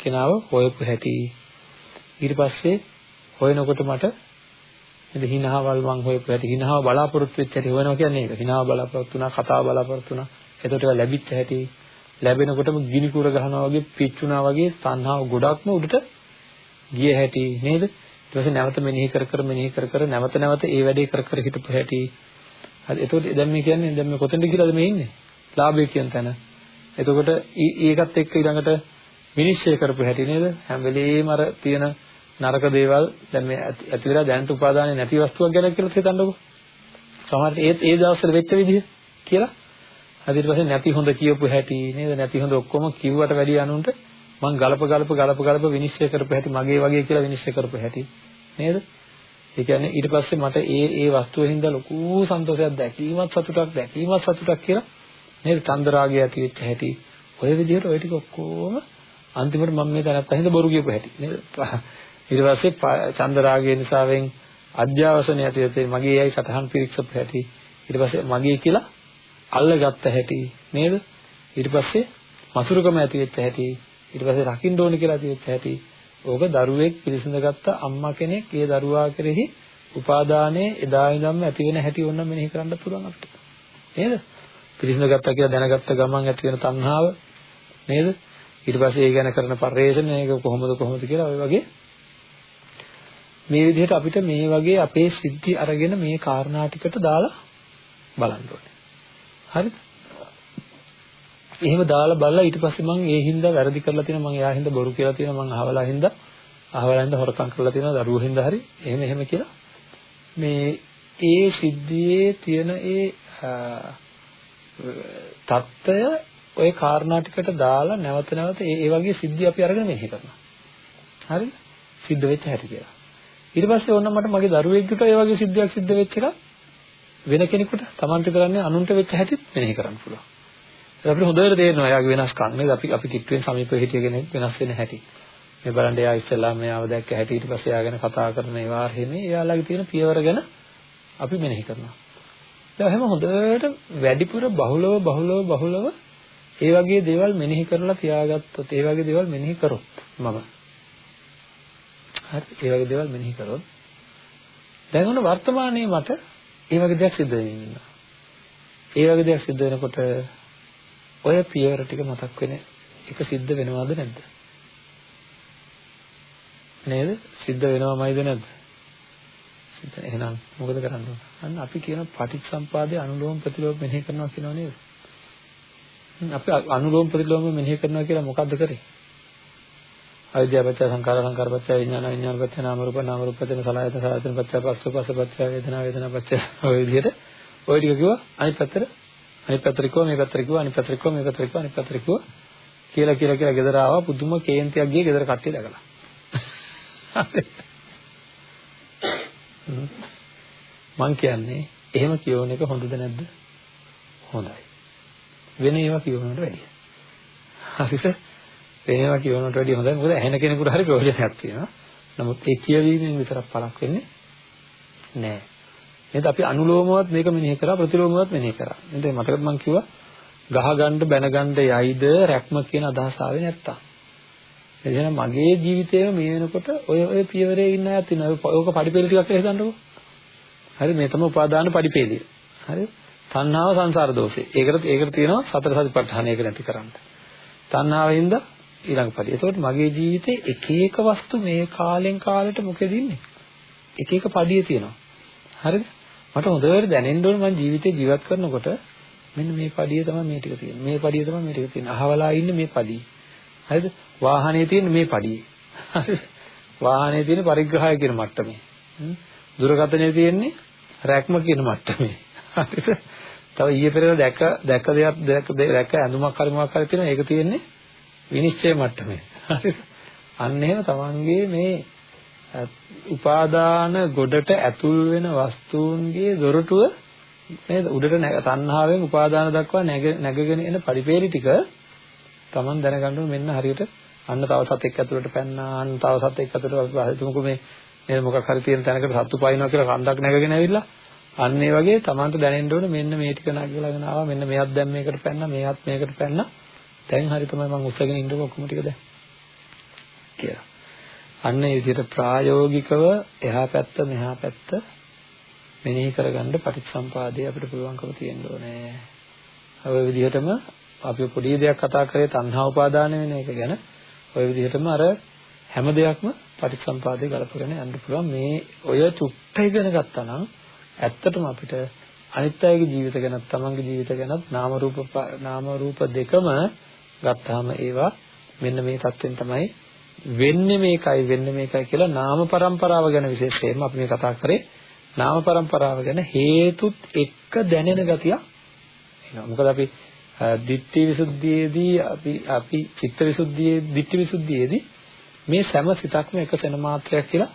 කෙනාව හොයපු හැටි. ඊට පස්සේ හොයනකොට මට නේද හිනහවල් මං හොයපු හැටි. හිනහව බලාපොරොත්තු වෙච්ච හැටි හොයනවා කියන්නේ ඒක. හිනහව බලාපොරොත්තු වුණා, කතාව බලාපොරොත්තු වුණා. එතකොට ඒක ලැබිච්ච හැටි. ලැබෙනකොටම ගිනි කුර ගහනවා වගේ පිච්චුණා වගේ තණ්හාව ගොඩක්ම උඩට ගිය හැටි නේද? ඊට පස්සේ නැවත මෙනෙහි කර කර මෙනෙහි කර කර නැවත නැවත ඒ වැඩේ කර කර හිටපු හැටි. හරි එතකොට දැන් මේ කියන්නේ දැන් මේ කොතෙන්ද ගිහලාද මේ ඉන්නේ? ලාභය කියන තැන. එතකොට ඒකත් එක්ක ඊළඟට විනිශ්චය කරපු හැටි නේද? හැම වෙලෙම අර තියෙන නරක දේවල් දැන් මේ ඇති වෙලා දැනට උපාදානේ නැති වස්තුවක් ගැන කියලා හිතන්නකෝ සමහරට ඒත් ඒ දවස්වල වෙච්ච විදිහ කියලා. හරි ඊට පස්සේ නැති හොඳ කියපු හැටි නේද? නැති හොඳ ඔක්කොම කිව්වට වැඩිය අනුන්ට මං ගලප ගලප ගලප ගලප විනිශ්චය කරපු හැටි මගේ වගේ කියලා විනිශ්චය කරපු හැටි නේද? ඒ කියන්නේ ඊට පස්සේ මට ඒ ඒ වස්තුවෙන් හින්දා ලොකු සන්තෝෂයක් දැකීමත් සතුටක් දැකීමත් සතුටක් කියලා නේද? චන්දරාගය ඇති වෙච්ච හැටි. ඔය විදිහට ඔය ටික ඔක්කොම අන්තිමට මම මේ දැනත්තා හින්දා බොරු කියපු හැටි නේද? ඊට පස්සේ චන්දරාගය නිසාවෙන් අධ්‍යාවසනය ඇති වෙතේ මගේ අය සතහන් පිරික්සපු හැටි. ඊට පස්සේ මගේ කියලා අල්ලගත්ත හැටි නේද? ඊට පස්සේ මසුරුකම ඇති වෙච්ච හැටි ඊට පස්සේ රකින්න ඕන කියලා තියෙච්ච හැටි ඕක දරුවෙක් පිළිසඳගත්ත අම්මා කෙනෙක් ඒ දරුවා කෙරෙහි උපාදානයේ එදා ඉඳන්ම ඇති වෙන හැටි ඕනනම් මෙනෙහි කරන්න පුළුවන් අපිට නේද පිරිසිදු ගත්තා කියලා දැනගත්ත ගමන් ඇති වෙන තණ්හාව නේද? ඊට පස්සේ ඒ ගැන කරන පරිශ්‍රණය මේක කොහොමද කොහොමද කියලා ඔය වගේ මේ විදිහට අපිට මේ වගේ අපේ සිද්ධි අරගෙන මේ කාරණා ටිකට දාලා බලන්න ඕනේ. හරිද? එහෙම දාලා බලලා ඊට පස්සේ මම ඒ හින්දා වැරදි කරලා තියෙනවා මම එයා හින්දා බොරු කියලා තියෙනවා මම අහවලා හින්දා අහවලා හින්දා හොරකම් කරලා තියෙනවා දරුවෝ හින්දා හරි එහෙම එහෙම කියලා මේ ඒ සිද්ධියේ තියෙන ඒ தত্ত্বය ওই කාරණා ටිකට දාලා නැවත නැවත ඒ වගේ සිද්ධි අපි අරගෙන මෙහෙ කරනවා. හරිද? සිද්ධ වෙච්ච හැටි කියලා. ඊට පස්සේ ඕන්න මට මගේ දරුවෙක්ට ඒ වගේ සිද්ධියක් සිද්ධ වෙච්ච එක වෙන කෙනෙකුට Tamanට කරන්නේ අනුන්ට වෙච්ච හැටිත් මෙහෙ කරන්න පුළුවන්. ඒක අපිට හොඳට තේරෙනවා එයාගේ වෙනස්කම් නේද? අපි අපි කිට්ටුවෙන් සමීපව හිටිය කෙනෙක් වෙනස් වෙන හැටි. මේ බලන්න එයා ඉස්සෙල්ලා මෙයාව දැක්ක හැටි ඊට පස්සේ එයා ගැන කතා කරන ඒවා හැමේ එයාලගේ තියෙන පියවර ගැන අපි මෙනෙහි කරනවා. දැන් එහෙම හොඳට වැඩිපුර බහුලව බහුලව බහුලව ඒ වගේ දේවල් මෙනෙහි කරලා තියාගත්තොත් ඒ වගේ දේවල් මෙනෙහි කරොත් මම හරි ඒ වගේ දේවල් මෙනෙහි කරොත් දැන් ඔන්න වර්තමානයේ මට ඒ වගේ දෙයක් සිද්ධ වෙමින් ඉන්නවා. ඒ වගේ දෙයක් සිද්ධ වෙනකොට ඔය පියවර ටික මතක් වෙන එක සිද්ධ වෙනවද නැද්ද? නේද? සිද්ධ වෙනවමයිද නැද්ද? සිද්ධ එහෙනම් මොකද කරන්න ඕන? අන්න අපි කියන පටිච්චසම්පාදයේ අනුලෝම ප්‍රතිලෝම මෙනෙහි කරනවා කියනවා නේද? අපි අනුලෝම ප්‍රතිලෝම මෙනෙහි කරනවා කියලා මොකද්ද කරේ? අවිද්‍යාවපත්‍ය සංකාර සංකාරපත්‍ය විඥාන විඥානපත්‍ය නාම රූප නාම රූපපත්‍ය සලආයත සලආයතන පත්‍ය පස්ස පස්ස පත්‍ය වේදනා වේදනා පත්‍ය ඔය විදිහට ඔය ටික කිව්වා අනිත් පැත්තට අනිත් පැත්තට කිව්වා මේ පැත්තට කිව්වා අනිත් පැත්තට කිව්වා මේ පැත්තට කිව්වා අනිත් පැත්තට කිව්වා. කියලා කියලා කියලා ගෙදර ආවා පුදුම කේන්තියක් ගියේ ගෙදර කට්ටිය දැකලා. මං කියන්නේ එහෙම කියවන එක හොඳද නැද්ද? හොඳයි. වෙන ඒවා කියවනකට වැඩිය. හරිද? පේනවා කියනකට වැඩිය හොඳයි. මොකද ඇහෙන කෙනෙකුට හරි ප්‍රයෝජනයක් තියෙනවා. නමුත් ඒ කියවීමෙන් විතරක් පළක් වෙන්නේ නැහැ. නේද? අපි අනුලෝමවත් මේක මෙනෙහි කරා ප්‍රතිලෝමවත් මෙනෙහි කරා. නේද? මතකද මම කිව්වා ගහගන්න බැනගන්න යයිද රැක්ම කියන අදහස ආවේ නැත්තම්. එදින මගේ ජීවිතේම මේ වෙනකොට ඔය ඔය පියවරේ ඉන්න අයත් ඉන්නවා. ඕක පඩිපෙළ ටිකක් හදන්නකෝ. හරි මේ තමයි උපාදාන පඩිපෙළිය. හරි? තණ්හාව සංසාර දෝෂේ. ඒකට ඒකට තියෙනවා සතර සතිපට්ඨානයක නැති කරන්න. තණ්හාවෙන්ද ඊළඟ පරිදි. එතකොට මගේ ජීවිතේ එක එක වස්තු මේ කාලෙන් කාලෙට මොකද ඉන්නේ? එක එක පඩිය තියෙනවා. හරිද? මට හොඳට දැනෙන්න ඕනේ මම ජීවිතේ ජීවත් කරනකොට මෙන්න මේ පඩිය තමයි මේ ටික තියෙන්නේ. මේ පඩිය තමයි මේ ටික තියෙන්නේ. අහවලා ඉන්නේ මේ පඩිය. හරිද? වාහනේ තියෙන මේ පඩිය. හරිද? වාහනේ තියෙන පරිග්‍රහය කියන මට්ටමේ. දුරකථනයේ තියෙන්නේ රැක්ම කියන මට්ටමේ. හරිද? තව ඊයේ පෙරේද දැක දැක දෙයක් දැක ඇඳුමක් හරි මොකක් හරි තියෙනවා. ඒක තියෙන්නේ විනිශ්චය මට්ටමේ. හරිද? අන්න එහෙම තමන්ගේ මේ උපාදාන ගොඩට ඇතුල් වෙන වස්තුන්ගේ දොරටුව නේද? උඩට තණ්හාවෙන් උපාදාන දක්වා නැගගෙන එන පරිපේරි ටික තමන් දැනගන්න මෙන්න හරියට. අන්න තව සතෙක් ඇතුළට පැන්නා අන්න තව සතෙක් ඇතුළට අපි හිතමුකෝ මේ නේද මොකක් හරි තියෙන තැනකට සත්තු පයින්නවා කියලා කන්දක් නැගගෙන ඇවිල්ලා. අන්න ඒ වගේ තමන්ට දැනෙන්න ඕනේ මෙන්න මේ ටික නගලාගෙන ආවා මෙන්න මෙයක් දැන් මේකට පැන්නා මෙයක් මේකට පැන්නා. දැන් හරි තමයි මම උත්සගෙන ඉන්නකො ඔක්කොම ටික දැන්. කියලා. අන්න ඒ විදිහට ප්‍රායෝගිකව එහා පැත්ත මෙහා පැත්ත මෙනෙහි කරගන්න පටිච්චසම්පාදයේ අපිට පුළුවන්කම තියෙන්න ඕනේ. ඔය විදිහටම අපි පොඩි දෙයක් කතා කරේ තණ්හා උපාදාන වෙන එක ගැන ඔය විදිහටම අර හැම දෙයක්ම පටිච්චසම්පාදයේ ගලපගෙන යන්න පුළුවන් මේ ඔය චුට්ට ඉගෙන ගත්තා නම් ඇත්තටම අපිට අනිත් අයගේ ජීවිත ගැනත් තමන්ගේ ජීවිත ගැනත් නාම රූප නාම රූප දෙකම ගත්තාම ඒවා මෙන්න මේ தත්වෙන් තමයි වෙන්නේ මේකයි වෙන්නේ මේකයි කියලා නාම પરම්පරාව ගැන විශේෂයෙන්ම අපි මේ කතා කරේ. නාම પરම්පරාව ගැන හේතුත් එක්ක දැනෙන ගතිය එනවා. මොකද අපි ditthi visuddhiයේදී අපි අපි චිත්ත විසුද්ධියේ ditthi විසුද්ධියේදී මේ සෑම සිතක්ම එක සෙන මාත්‍රයක් කියලා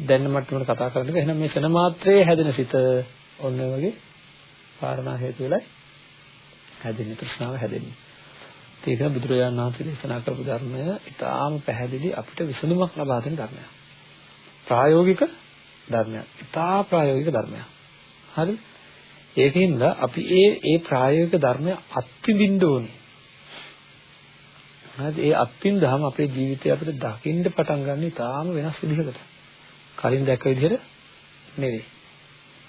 දැන් මට්ටමට කතා කරන්නේ එහෙනම් මේ සෙන මාත්‍රයේ හැදෙන සිත ඔන්න ඔය වගේ කාරණා හේතු වෙලයි හැදෙන්නේ තෘෂ්ණාව හැදෙන්නේ. ඒක බුදුරජාණන් වහන්සේ දේශනා කරපු ධර්මය ඉතාම පැහැදිලි අපිට විසඳුමක් ලබා දෙන ධර්මයක්. ප්‍රායෝගික ධර්මයක්. ඉතා ප්‍රායෝගික ධර්මයක්. හරි? ඒකින්ද අපි ඒ ඒ ප්‍රායෝගික ධර්මය අත්විඳින්න ඕනේ. හරි? ඒ අත්විඳාම අපේ ජීවිතය අපිට දකින්න පටන් ගන්න ඉතාම වෙනස් විදිහකට. කලින් දැක්ක විදිහට නෙවෙයි.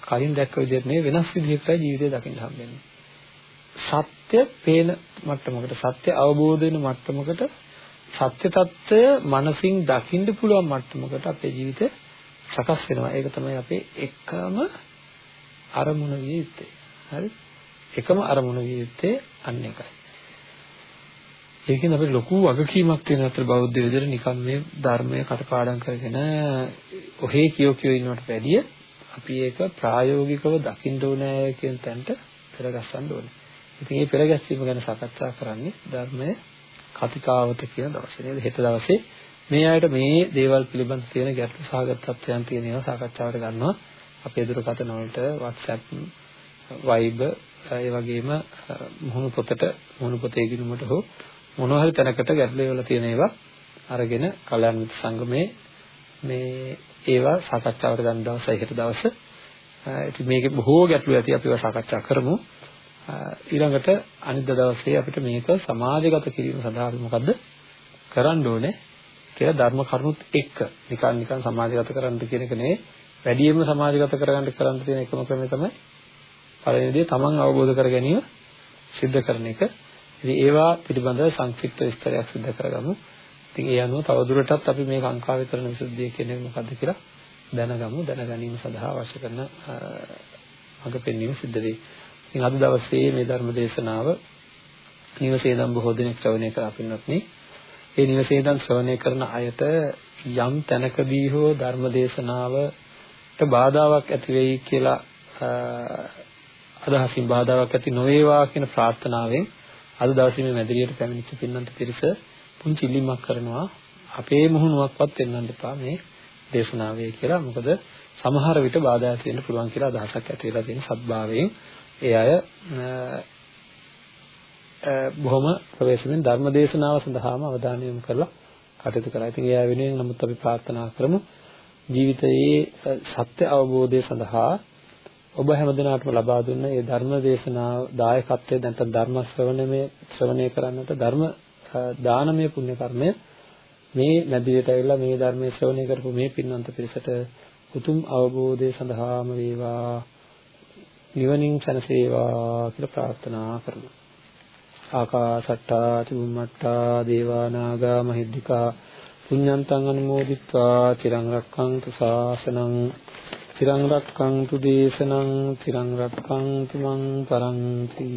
කලින් දැක්ක විදිහට නෙවෙයි වෙනස් විදිහකට ජීවිතය දකින්න හම්බෙන්නේ. සත්‍ය පේන මට්ටමකට සත්‍ය අවබෝධ වෙන මට්ටමකට සත්‍ය తত্ত্বය මනසින් දකින්න පුළුවන් මට්ටමකට අපේ ජීවිතය සකස් වෙනවා. ඒක තමයි අපේ එකම අරමුණ විය යුත්තේ. හරි? එකම අරමුණ විය යුත්තේ අන්න එකයි. ඒකෙන් අපිට ලොකු වගකීමක් තියෙන අතර බෞද්ධ විදිහට නිකන් මේ ධර්මය කටපාඩම් කරගෙන ඔහේ කියෝ කියෝ ඉන්නවට වැඩිය අපි ඒක ප්‍රායෝගිකව දකින්න ඕනෑ කියන තැනට පෙරගස්සන්න ඕනේ. ඉතින් මේ පෙරගැස්වීම ගැන සාකච්ඡා කරන්නේ ධර්මයේ කතිකාවත කියන දවසේ නේද? හෙට දවසේ මේ අයට මේ දේවල් පිළිබඳ තියෙන ගැටලු සහගත තත්ත්වයන් තියෙන ඒවා සාකච්ඡාවට ගන්නවා. අපේ දුරකථන වලට WhatsApp, Viber, ඒ වගේම මුහුණු පොතට මුහුණු පොතේ ගිණුමට හෝ මොනවා හරි තැනකට ගැටලු වල තියෙන ඒවා අරගෙන කල්‍යාණ මිත්‍ර සංගමේ මේ ඒවා සාකච්ඡාවට ගන්න දවසයි හෙට දවස. ඉතින් මේකේ බොහෝ ගැටලු ඇති අපි ඒවා සාකච්ඡා කරමු. ඊළඟට අනිද්දා දවසේ අපිට මේක සමාජගත කිරීම සඳහා අපි මොකද්ද කරන්න ඕනේ කියලා ධර්ම කරුණුත් එක්ක නිකන් නිකන් සමාජගත කරන්න කියන එක නෙවෙයි වැඩියෙන්ම සමාජගත කරගන්න කරන්න තියෙන එකම ක්‍රමය තමයි පළවෙනි දේ තමන් අවබෝධ කර ගැනීම සිද්ධ කරන එක. ඉතින් ඒවා පිළිබඳව සංක්ෂිප්ත විස්තරයක් සිදු කරගමු. ඉතින් ඒ අනුව තවදුරටත් අපි මේ කාංකා විතරන විසුද්ධිය කියන්නේ මොකද්ද කියලා දැනගමු. දැන ගැනීම සඳහා අවශ්‍ය කරන මඟ පෙන්වීම සිද්ධ වෙයි. ඉතින් අද දවසේ මේ ධර්ම දේශනාව නිවසේ ඉඳන් බොහෝ දෙනෙක් ශ්‍රවණය කරා පින්වත්නි. ඒ නිවසේ ඉඳන් ශ්‍රවණය කරන අයට යම් තැනකදී හෝ ධර්ම දේශනාවට බාධාවක් ඇති වෙයි කියලා අදහසින් බාධාවක් ඇති නොවේවා කියන ප්‍රාර්ථනාවෙන් අද දවසේ මේ මැදිරියට පැමිණිච්ච පින්නන්ත පිරිස පුංචි ඉල්ලීමක් කරනවා අපේ මුහුණුවක්වත් වෙන්නන්න එපා මේ දේශනාවේ කියලා. මොකද සමහර විට බාධා ඇති වෙන්න පුළුවන් කියලා අදහසක් ඇති වෙලා තියෙන සත්භාවයෙන් ඒ අය බොහොම ප්‍රවේශමෙන් ධර්ම දේශනාව සඳහාම අවධානය යොමු කරලා කටයුතු කරා. ඉතින් ඒ අය වෙනුවෙන් නමුත් අපි ප්‍රාර්ථනා කරමු ජීවිතයේ සත්‍ය අවබෝධය සඳහා ඔබ හැමදිනාටම ලබා දුන්න මේ ධර්ම දේශනාව දායකත්වයේ නැත්නම් ධර්ම ශ්‍රවණමය ශ්‍රවණය කරන්නට ධර්ම දානමය පුණ්‍ය කර්මය මේ මැදිරියට ඇවිල්ලා මේ ධර්මයේ ශ්‍රවණය කරපු මේ පින්වන්ත පිරිසට උතුම් අවබෝධය සඳහාම වේවා නිවනින් සැනසේවා කියලා ප්‍රාර්ථනා කරනවා. ආකාසට්ටා චුම්මට්ටා දේවා නාග මහිද්దికා පුඤ්ඤන්තං අනුමෝදිත්වා චිරං රක්ඛන්තු ශාසනං චිරං රක්ඛන්තු දේශනං චිරං රක්ඛන්තු මං පරන්ති